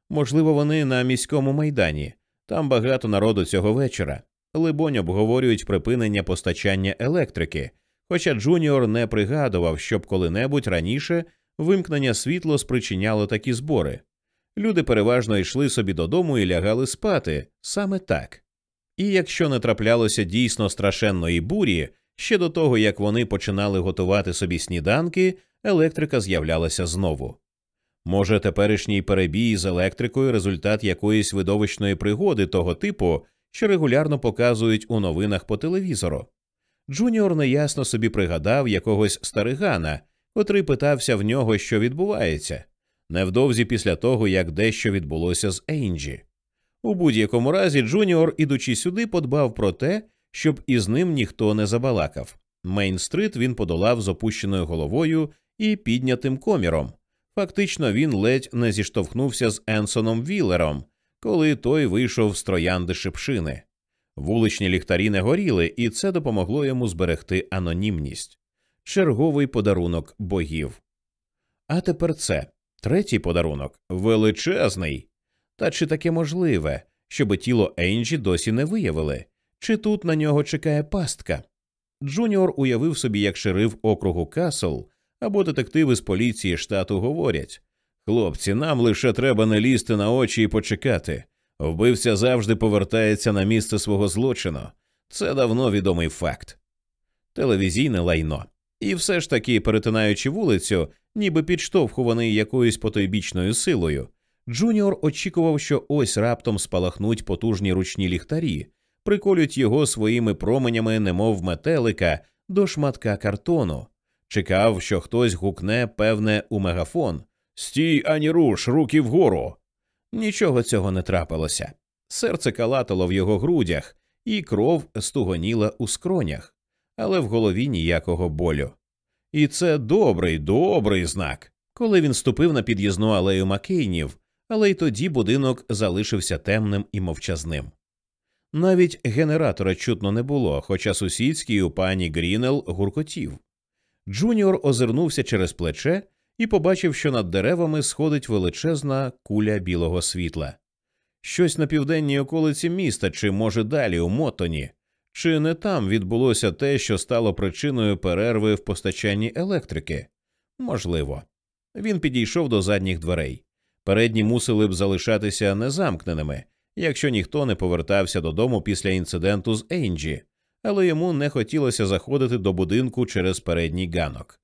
Можливо, вони на міському майдані, там багато народу цього вечора. Либонь обговорюють припинення постачання електрики, хоча Джуніор не пригадував, щоб коли-небудь раніше вимкнення світла спричиняло такі збори. Люди переважно йшли собі додому і лягали спати саме так. І якщо не траплялося дійсно страшенної бурі, ще до того як вони починали готувати собі сніданки, електрика з'являлася знову. Може, теперішній перебій з електрикою результат якоїсь видовищної пригоди того типу, що регулярно показують у новинах по телевізору. Джуніор неясно собі пригадав якогось старигана, котрий питався в нього, що відбувається, невдовзі після того, як дещо відбулося з Енджі. У будь-якому разі, Джуніор, ідучи сюди, подбав про те, щоб із ним ніхто не забалакав. Мейн-стрит він подолав з опущеною головою і піднятим коміром. Фактично, він ледь не зіштовхнувся з Енсоном Віллером, коли той вийшов з троянди шипшини. Вуличні ліхтарі не горіли, і це допомогло йому зберегти анонімність. Черговий подарунок богів. А тепер це третій подарунок величезний. Та чи таке можливе, щоби тіло Енджі досі не виявили? Чи тут на нього чекає пастка? Джуніор уявив собі, як шериф округу Касл або детективи з поліції штату говорять хлопці, нам лише треба не лізти на очі і почекати. Вбивця завжди повертається на місце свого злочину. Це давно відомий факт. Телевізійне лайно. І все ж таки, перетинаючи вулицю, ніби підштовхуваний якоюсь потойбічною силою, Джуніор очікував, що ось раптом спалахнуть потужні ручні ліхтарі, приколють його своїми променями, немов метелика, до шматка картону. Чекав, що хтось гукне, певне, у мегафон Стій, ані руш, руки вгору. Нічого цього не трапилося. Серце калатало в його грудях, і кров стугоніла у скронях, але в голові ніякого болю. І це добрий, добрий знак. Коли він ступив на під'їзну алею Макейнів, але й тоді будинок залишився темним і мовчазним. Навіть генератора чутно не було, хоча сусідський у пані Грінел гуркотів. Джуніор озирнувся через плече і побачив, що над деревами сходить величезна куля білого світла. Щось на південній околиці міста, чи, може, далі, у Мотоні, чи не там відбулося те, що стало причиною перерви в постачанні електрики? Можливо. Він підійшов до задніх дверей. Передні мусили б залишатися незамкненими, якщо ніхто не повертався додому після інциденту з Енджі, але йому не хотілося заходити до будинку через передній ганок.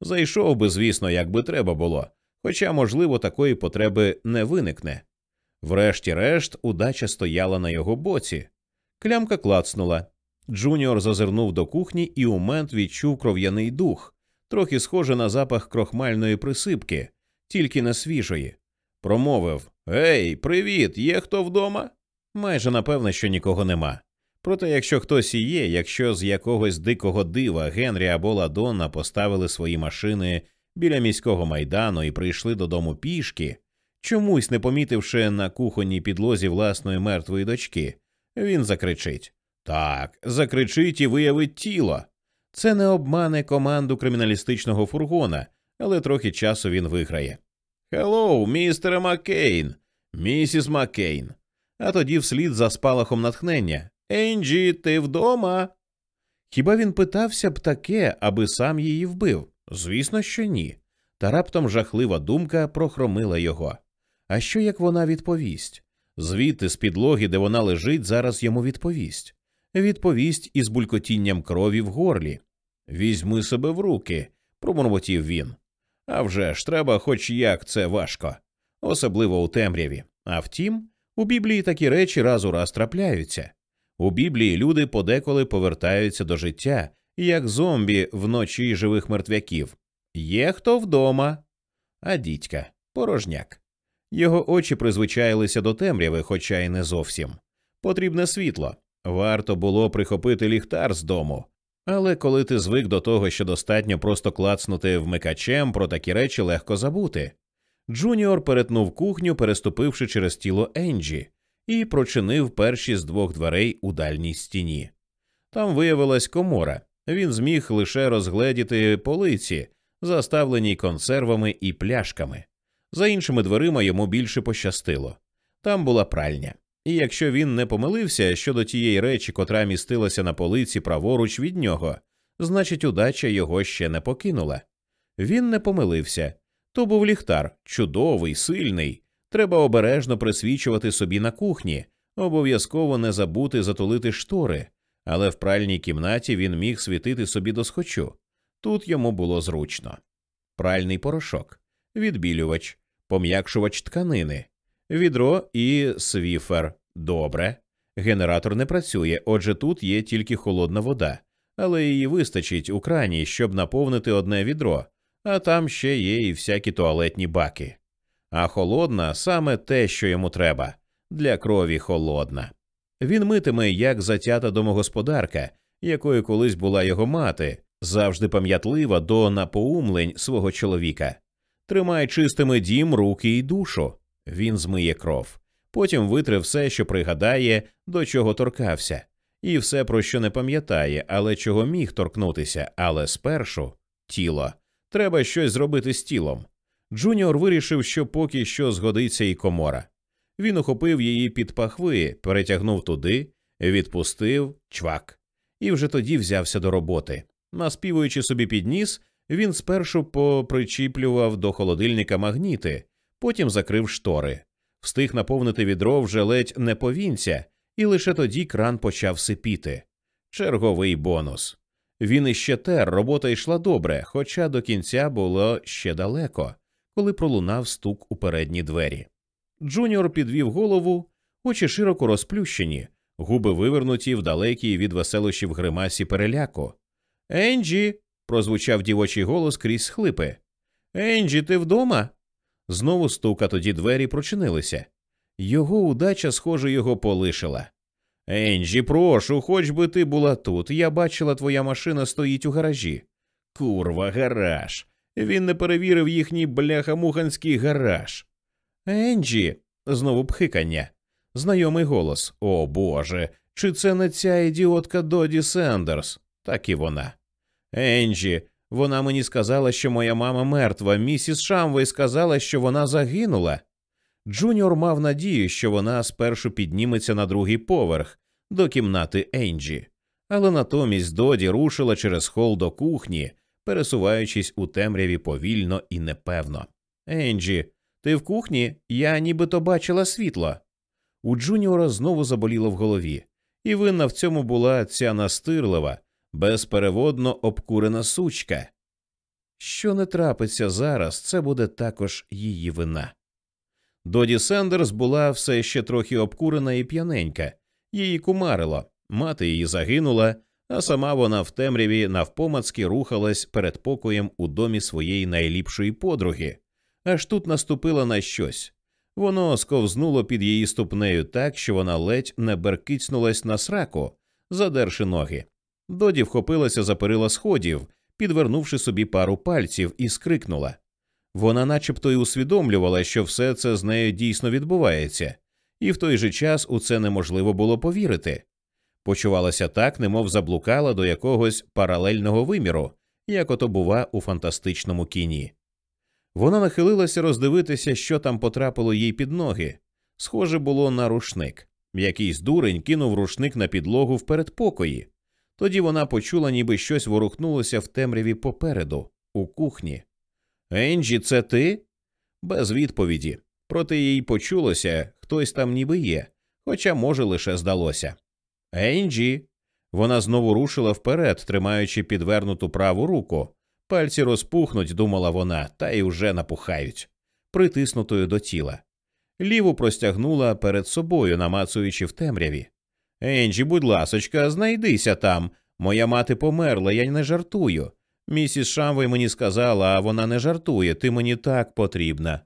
Зайшов би, звісно, якби треба було, хоча, можливо, такої потреби не виникне. Врешті-решт, удача стояла на його боці. Клямка клацнула. Джуніор зазирнув до кухні і умент відчув кров'яний дух, трохи схоже на запах крохмальної присипки, тільки не свіжої. Промовив Ей, привіт! Є хто вдома? Майже напевне, що нікого нема. Проте, якщо хтось і є, якщо з якогось дикого дива Генрі або Ладонна поставили свої машини біля міського майдану і прийшли додому пішки, чомусь не помітивши на кухонній підлозі власної мертвої дочки, він закричить так, закричить і виявить тіло. Це не обмане команду криміналістичного фургона, але трохи часу він виграє. Hello, містере Маккейн, місіс Маккейн. А тоді вслід за спалахом натхнення. Енджі, ти вдома? Хіба він питався б таке, аби сам її вбив? Звісно, що ні. Та раптом жахлива думка прохромила його. А що як вона відповість? Звідти, з підлоги, де вона лежить, зараз йому відповість. Відповість із булькотінням крові в горлі. Візьми себе в руки, промурмотів він. А вже ж треба, хоч як це важко, особливо у темряві. А втім, У Біблії такі речі раз у раз трапляються. У Біблії люди подеколи повертаються до життя, як зомбі вночі живих мертвяків. Є хто вдома? А дідька порожняк. Його очі призвичаїлися до темряви, хоча й не зовсім. Потрібне світло. Варто було прихопити ліхтар з дому. Але коли ти звик до того, що достатньо просто клацнути вмикачем, про такі речі легко забути. Джуніор перетнув кухню, переступивши через тіло Енджі, і прочинив перші з двох дверей у дальній стіні. Там виявилась комора. Він зміг лише розгледіти полиці, заставлені консервами і пляшками. За іншими дверима йому більше пощастило. Там була пральня. І якщо він не помилився щодо тієї речі, котра містилася на полиці праворуч від нього, значить, удача його ще не покинула. Він не помилився. То був ліхтар, чудовий, сильний. Треба обережно присвічувати собі на кухні, обов'язково не забути затулити штори, але в пральній кімнаті він міг світити собі до схочу. Тут йому було зручно. Пральний порошок, відбілювач, пом'якшувач тканини, відро і свіфер. Добре. Генератор не працює, отже, тут є тільки холодна вода, але її вистачить у крані, щоб наповнити одне відро, а там ще є і всякі туалетні баки. А холодна саме те, що йому треба для крові холодна. Він митиме як затята домогосподарка, якою колись була його мати, завжди пам'ятлива до напоумлень свого чоловіка. Тримай чистими дім, руки і душу. Він змиє кров. Потім витре все, що пригадає, до чого торкався, і все, про що не пам'ятає, але чого міг торкнутися, але спершу тіло. Треба щось зробити з тілом. Джуніор вирішив, що поки що згодиться і комора. Він ухопив її під пахви, перетягнув туди, відпустив чвак, і вже тоді взявся до роботи. Наспівуючи собі під ніс, він спершу попричіплював до холодильника магніти, потім закрив штори, встиг наповнити відро вже ледь не повінця, і лише тоді кран почав сипіти. Черговий бонус. Він іще тер, робота йшла добре, хоча до кінця було ще далеко, коли пролунав стук у передні двері. Джуніор підвів голову, очі широко розплющені, губи вивернуті в далекій від веселощів гримасі переляку. Енджі. Прозвучав дівочий голос крізь схлипи. Енджі, ти вдома? Знову стук, а тоді двері прочинилися. Його удача, схоже, його полишила. Енджі, прошу, хоч би ти була тут. Я бачила, твоя машина стоїть у гаражі. Курва, гараж. Він не перевірив їхній бляхамуханський гараж. Енджі. знову пхикання. Знайомий голос. О Боже, чи це не ця ідіотка Доді Сендерс? Так і вона. Енджі, вона мені сказала, що моя мама мертва. Місіс Шамвей сказала, що вона загинула. Джуніор мав надію, що вона спершу підніметься на другий поверх до кімнати Енджі, але натомість Доді рушила через хол до кухні, пересуваючись у темряві повільно і непевно. Енджі, ти в кухні? Я нібито бачила світло. У Джуніора знову заболіло в голові, і винна в цьому була ця настирлива, безпробудно обкурена сучка. Що не трапиться зараз, це буде також її вина. Доді Сендерс була все ще трохи обкурена і п'яненька, її кумарило, мати її загинула, а сама вона в темряві навпомацьки рухалась перед покоєм у домі своєї найліпшої подруги, аж тут наступила на щось. Воно сковзнуло під її ступнею так, що вона ледь не беркицнулась на сраку, задерши ноги. Доді вхопилася за перила сходів, підвернувши собі пару пальців, і скрикнула. Вона начебто й усвідомлювала, що все це з нею дійсно відбувається, і в той же час у це неможливо було повірити. Почувалася так, немов заблукала до якогось паралельного виміру, як ото бува у фантастичному кіні. Вона нахилилася роздивитися, що там потрапило їй під ноги. Схоже було на рушник. Якийсь дурень кинув рушник на підлогу в передпокої. Тоді вона почула, ніби щось ворухнулося в темряві попереду, у кухні. Енджі, це ти? Без відповіді. Проте їй почулося, хтось там ніби є, хоча, може, лише здалося. Енджі. Вона знову рушила вперед, тримаючи підвернуту праву руку. Пальці розпухнуть, думала вона, та й уже напухають, притиснутою до тіла. ліву простягнула перед собою, намацуючи в темряві. Енджі, будь ласочка, знайдися там. Моя мати померла, я не жартую. Місіс Шамвей мені сказала, а вона не жартує, ти мені так потрібна.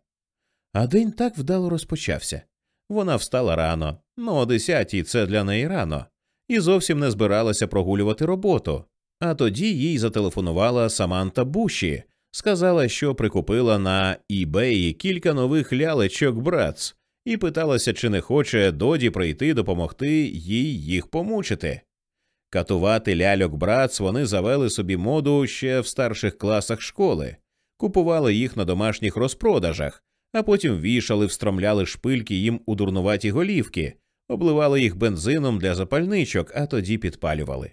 А день так вдало розпочався. Вона встала рано, ну о десятій це для неї рано, і зовсім не збиралася прогулювати роботу. А тоді їй зателефонувала Саманта Буші, сказала, що прикупила на eBay кілька нових лялечок братц, і питалася, чи не хоче доді прийти допомогти їй їх помучити. Катувати ляльок братц вони завели собі моду ще в старших класах школи, купували їх на домашніх розпродажах, а потім вішали, встромляли шпильки їм у дурнуваті голівки, обливали їх бензином для запальничок, а тоді підпалювали.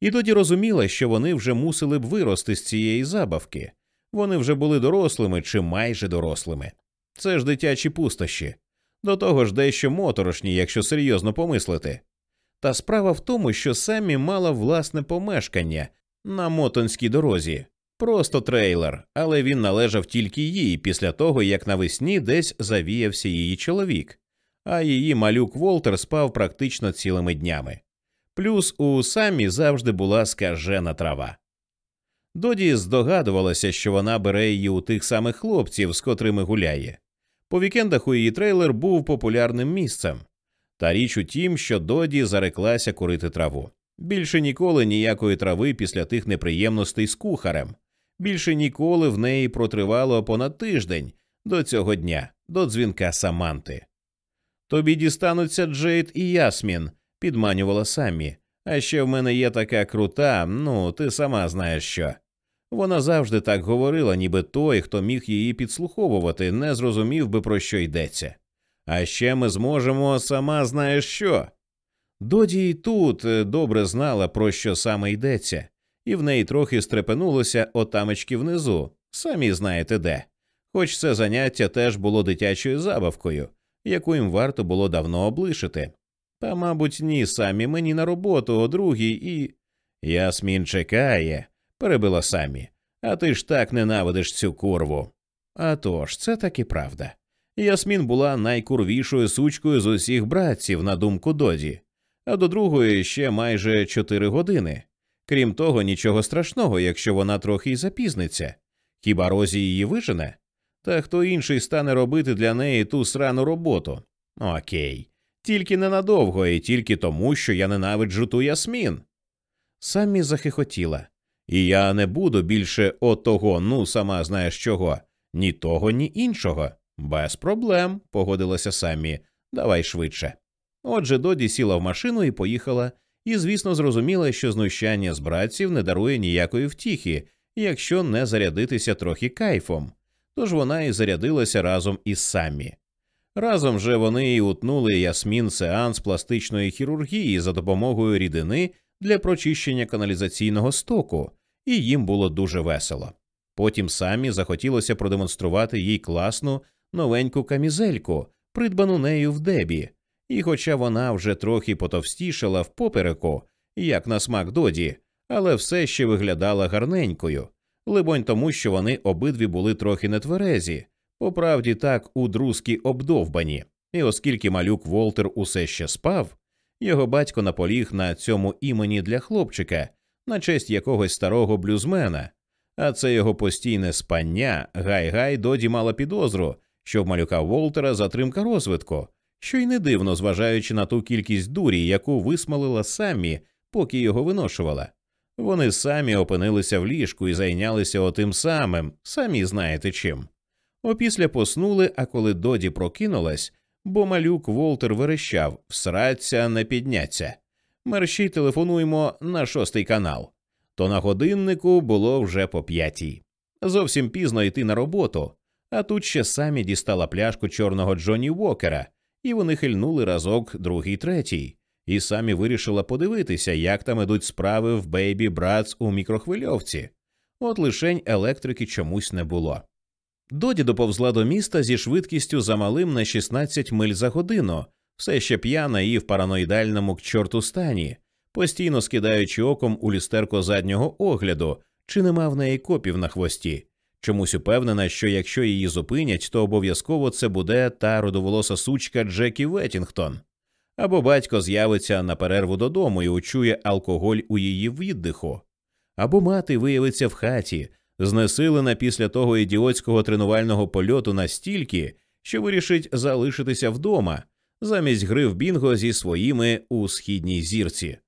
І тоді розуміла, що вони вже мусили б вирости з цієї забавки. Вони вже були дорослими чи майже дорослими. Це ж дитячі пустощі. До того ж дещо моторошні, якщо серйозно помислити. Та справа в тому, що самі мала власне помешкання на мотонській дорозі, просто трейлер, але він належав тільки їй після того, як навесні десь завіявся її чоловік, а її малюк Волтер спав практично цілими днями. Плюс у самі завжди була скажена трава. Доді здогадувалася, що вона бере її у тих самих хлопців, з котрими гуляє. По вікендах у її трейлер був популярним місцем. Та річ у тім, що Доді зареклася курити траву. Більше ніколи ніякої трави після тих неприємностей з кухарем. Більше ніколи в неї протривало понад тиждень до цього дня, до дзвінка Саманти. Тобі дістануться Джейд і Ясмін, підманювала самі. А ще в мене є така крута, ну ти сама знаєш що. Вона завжди так говорила, ніби той, хто міг її підслуховувати, не зрозумів би, про що йдеться. А ще ми зможемо сама знаєш що. Доді й тут е, добре знала, про що саме йдеться, і в неї трохи стрепенулося отамечки внизу, самі знаєте де. Хоч це заняття теж було дитячою забавкою, яку їм варто було давно облишити. Та, мабуть, ні, самі мені на роботу о другій і. Ясмін чекає, перебила самі. А ти ж так ненавидиш цю курву. А тож, це так і правда. Ясмін була найкурвішою сучкою з усіх братців, на думку Доді, а до другої ще майже чотири години. Крім того, нічого страшного, якщо вона трохи й запізниться. Хіба Розі її вижене? Та хто інший стане робити для неї ту срану роботу? Окей, тільки ненадовго, і тільки тому, що я ненавиджу ту Ясмін. Самі захихотіла. І я не буду більше отого, ну сама знаєш чого, ні того, ні іншого. Без проблем, погодилася самі. Давай швидше. Отже, Доді сіла в машину і поїхала, і, звісно, зрозуміла, що знущання з братців не дарує ніякої втіхи, якщо не зарядитися трохи кайфом. Тож вона і зарядилася разом із самі. Разом же вони і утнули ясмін сеанс пластичної хірургії за допомогою рідини для прочищення каналізаційного стоку, і їм було дуже весело. Потім самі захотілося продемонструвати їй класну новеньку камізельку, придбану нею в дебі, і, хоча вона вже трохи потовстішала в попереку, як на смак доді, але все ще виглядала гарненькою, либонь тому, що вони обидві були трохи нетверезі, по правді так у друзки обдовбані, і оскільки малюк Волтер усе ще спав, його батько наполіг на цьому імені для хлопчика, на честь якогось старого блюзмена, а це його постійне спання, гай-гай доді мала підозру, що в малюка Волтера затримка розвитку, що й не дивно, зважаючи на ту кількість дурі, яку висмалила самі, поки його виношувала. Вони самі опинилися в ліжку і зайнялися отим самим, самі знаєте чим. Опісля поснули, а коли доді прокинулась, бо малюк Волтер верещав всраться, не підняться. Мерщій телефонуємо на шостий канал. То на годиннику було вже по п'ятій. Зовсім пізно йти на роботу, а тут ще самі дістала пляшку чорного Джонні Уокера, і вони хильнули разок другий третій, і самі вирішила подивитися, як там ідуть справи в Бейбі Братс у мікрохвильовці. От лишень електрики чомусь не було. Доді доповзла до міста зі швидкістю замалим на 16 миль за годину, все ще п'яна і в параноїдальному к чорту стані, постійно скидаючи оком у лістерко заднього огляду, чи нема в неї копів на хвості, чомусь упевнена, що якщо її зупинять, то обов'язково це буде та родоволоса сучка Джекі Веттінгтон. Або батько з'явиться на перерву додому і учує алкоголь у її віддиху, або мати виявиться в хаті, знесилена після того ідіотського тренувального польоту настільки, що вирішить залишитися вдома замість гри в бінго зі своїми у східній зірці.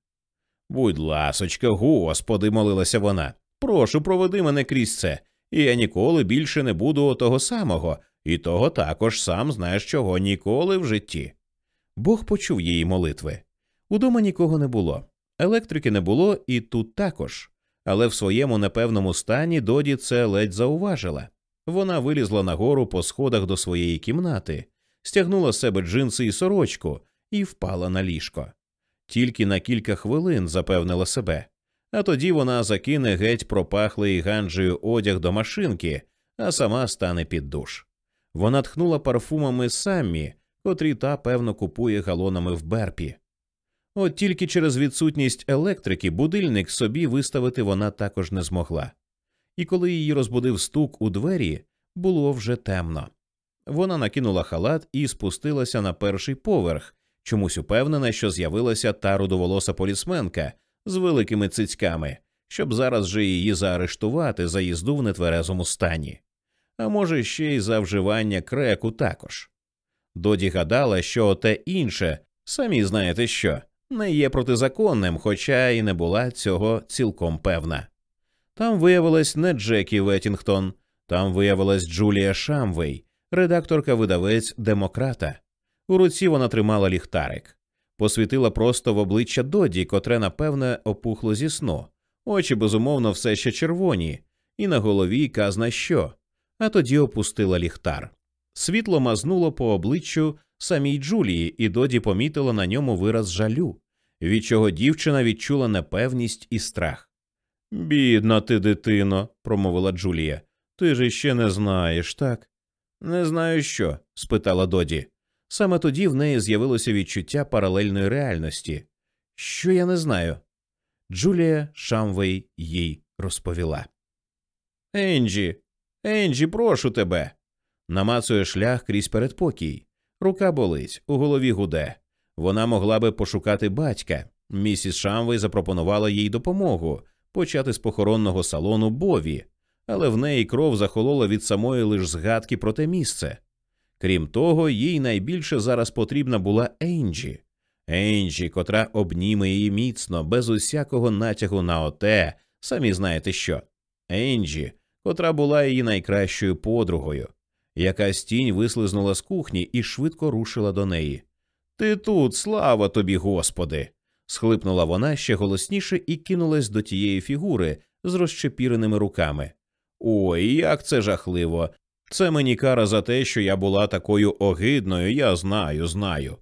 Будь ласочка, господи, молилася вона. Прошу, проведи мене крізь це, і я ніколи більше не буду того самого, і того також сам знаєш чого ніколи в житті. Бог почув її молитви. Удома нікого не було, електрики не було і тут також, але в своєму непевному стані доді це ледь зауважила. Вона вилізла нагору по сходах до своєї кімнати, стягнула з себе джинси і сорочку і впала на ліжко. Тільки на кілька хвилин запевнила себе, а тоді вона закине геть пропахлий ганджею одяг до машинки, а сама стане під душ. Вона тхнула парфумами самі, котрі та, певно, купує галонами в берпі. От тільки через відсутність електрики будильник собі виставити вона також не змогла. І коли її розбудив стук у двері, було вже темно. Вона накинула халат і спустилася на перший поверх, чомусь упевнена, що з'явилася та рудоволоса полісменка з великими цицьками, щоб зараз же її заарештувати за їзду в нетверезому стані, а може, ще й за вживання креку також. Доді гадала, що те інше, самі знаєте що, не є протизаконним, хоча і не була цього цілком певна. Там виявилась не Джекі Веттінгтон, там виявилась Джулія Шамвей, редакторка видавець Демократа. У руці вона тримала ліхтарик, посвітила просто в обличчя Доді, котре, напевне, опухло зі сну, очі безумовно все ще червоні, і на голові казна що, а тоді опустила ліхтар. Світло мазнуло по обличчю самій Джулії, і Доді помітила на ньому вираз жалю, від чого дівчина відчула непевність і страх. Бідна ти, дитино, промовила Джулія. Ти ж іще не знаєш, так? Не знаю що? спитала Доді. Саме тоді в неї з'явилося відчуття паралельної реальності. Що я не знаю. Джулія Шамвей їй розповіла. Енджі, Енджі, прошу тебе. Намацує шлях крізь передпокій. Рука болить, у голові гуде. Вона могла би пошукати батька. Місіс Шамвей запропонувала їй допомогу почати з похоронного салону Бові, але в неї кров захолола від самої лиш згадки про те місце. Крім того, їй найбільше зараз потрібна була Енджі. Енджі, котра обніме її міцно, без усякого натягу на оте, самі знаєте що. Енджі, котра була її найкращою подругою. Якась тінь вислизнула з кухні і швидко рушила до неї. Ти тут, слава тобі, господи. схлипнула вона ще голосніше і кинулась до тієї фігури з розчепіреними руками. Ой, як це жахливо. Це мені кара за те, що я була такою огидною, я знаю, знаю.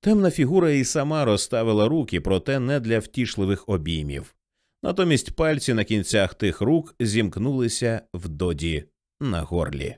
Темна фігура і сама розставила руки, проте не для втішливих обіймів. Натомість пальці на кінцях тих рук зімкнулися в доді на горлі.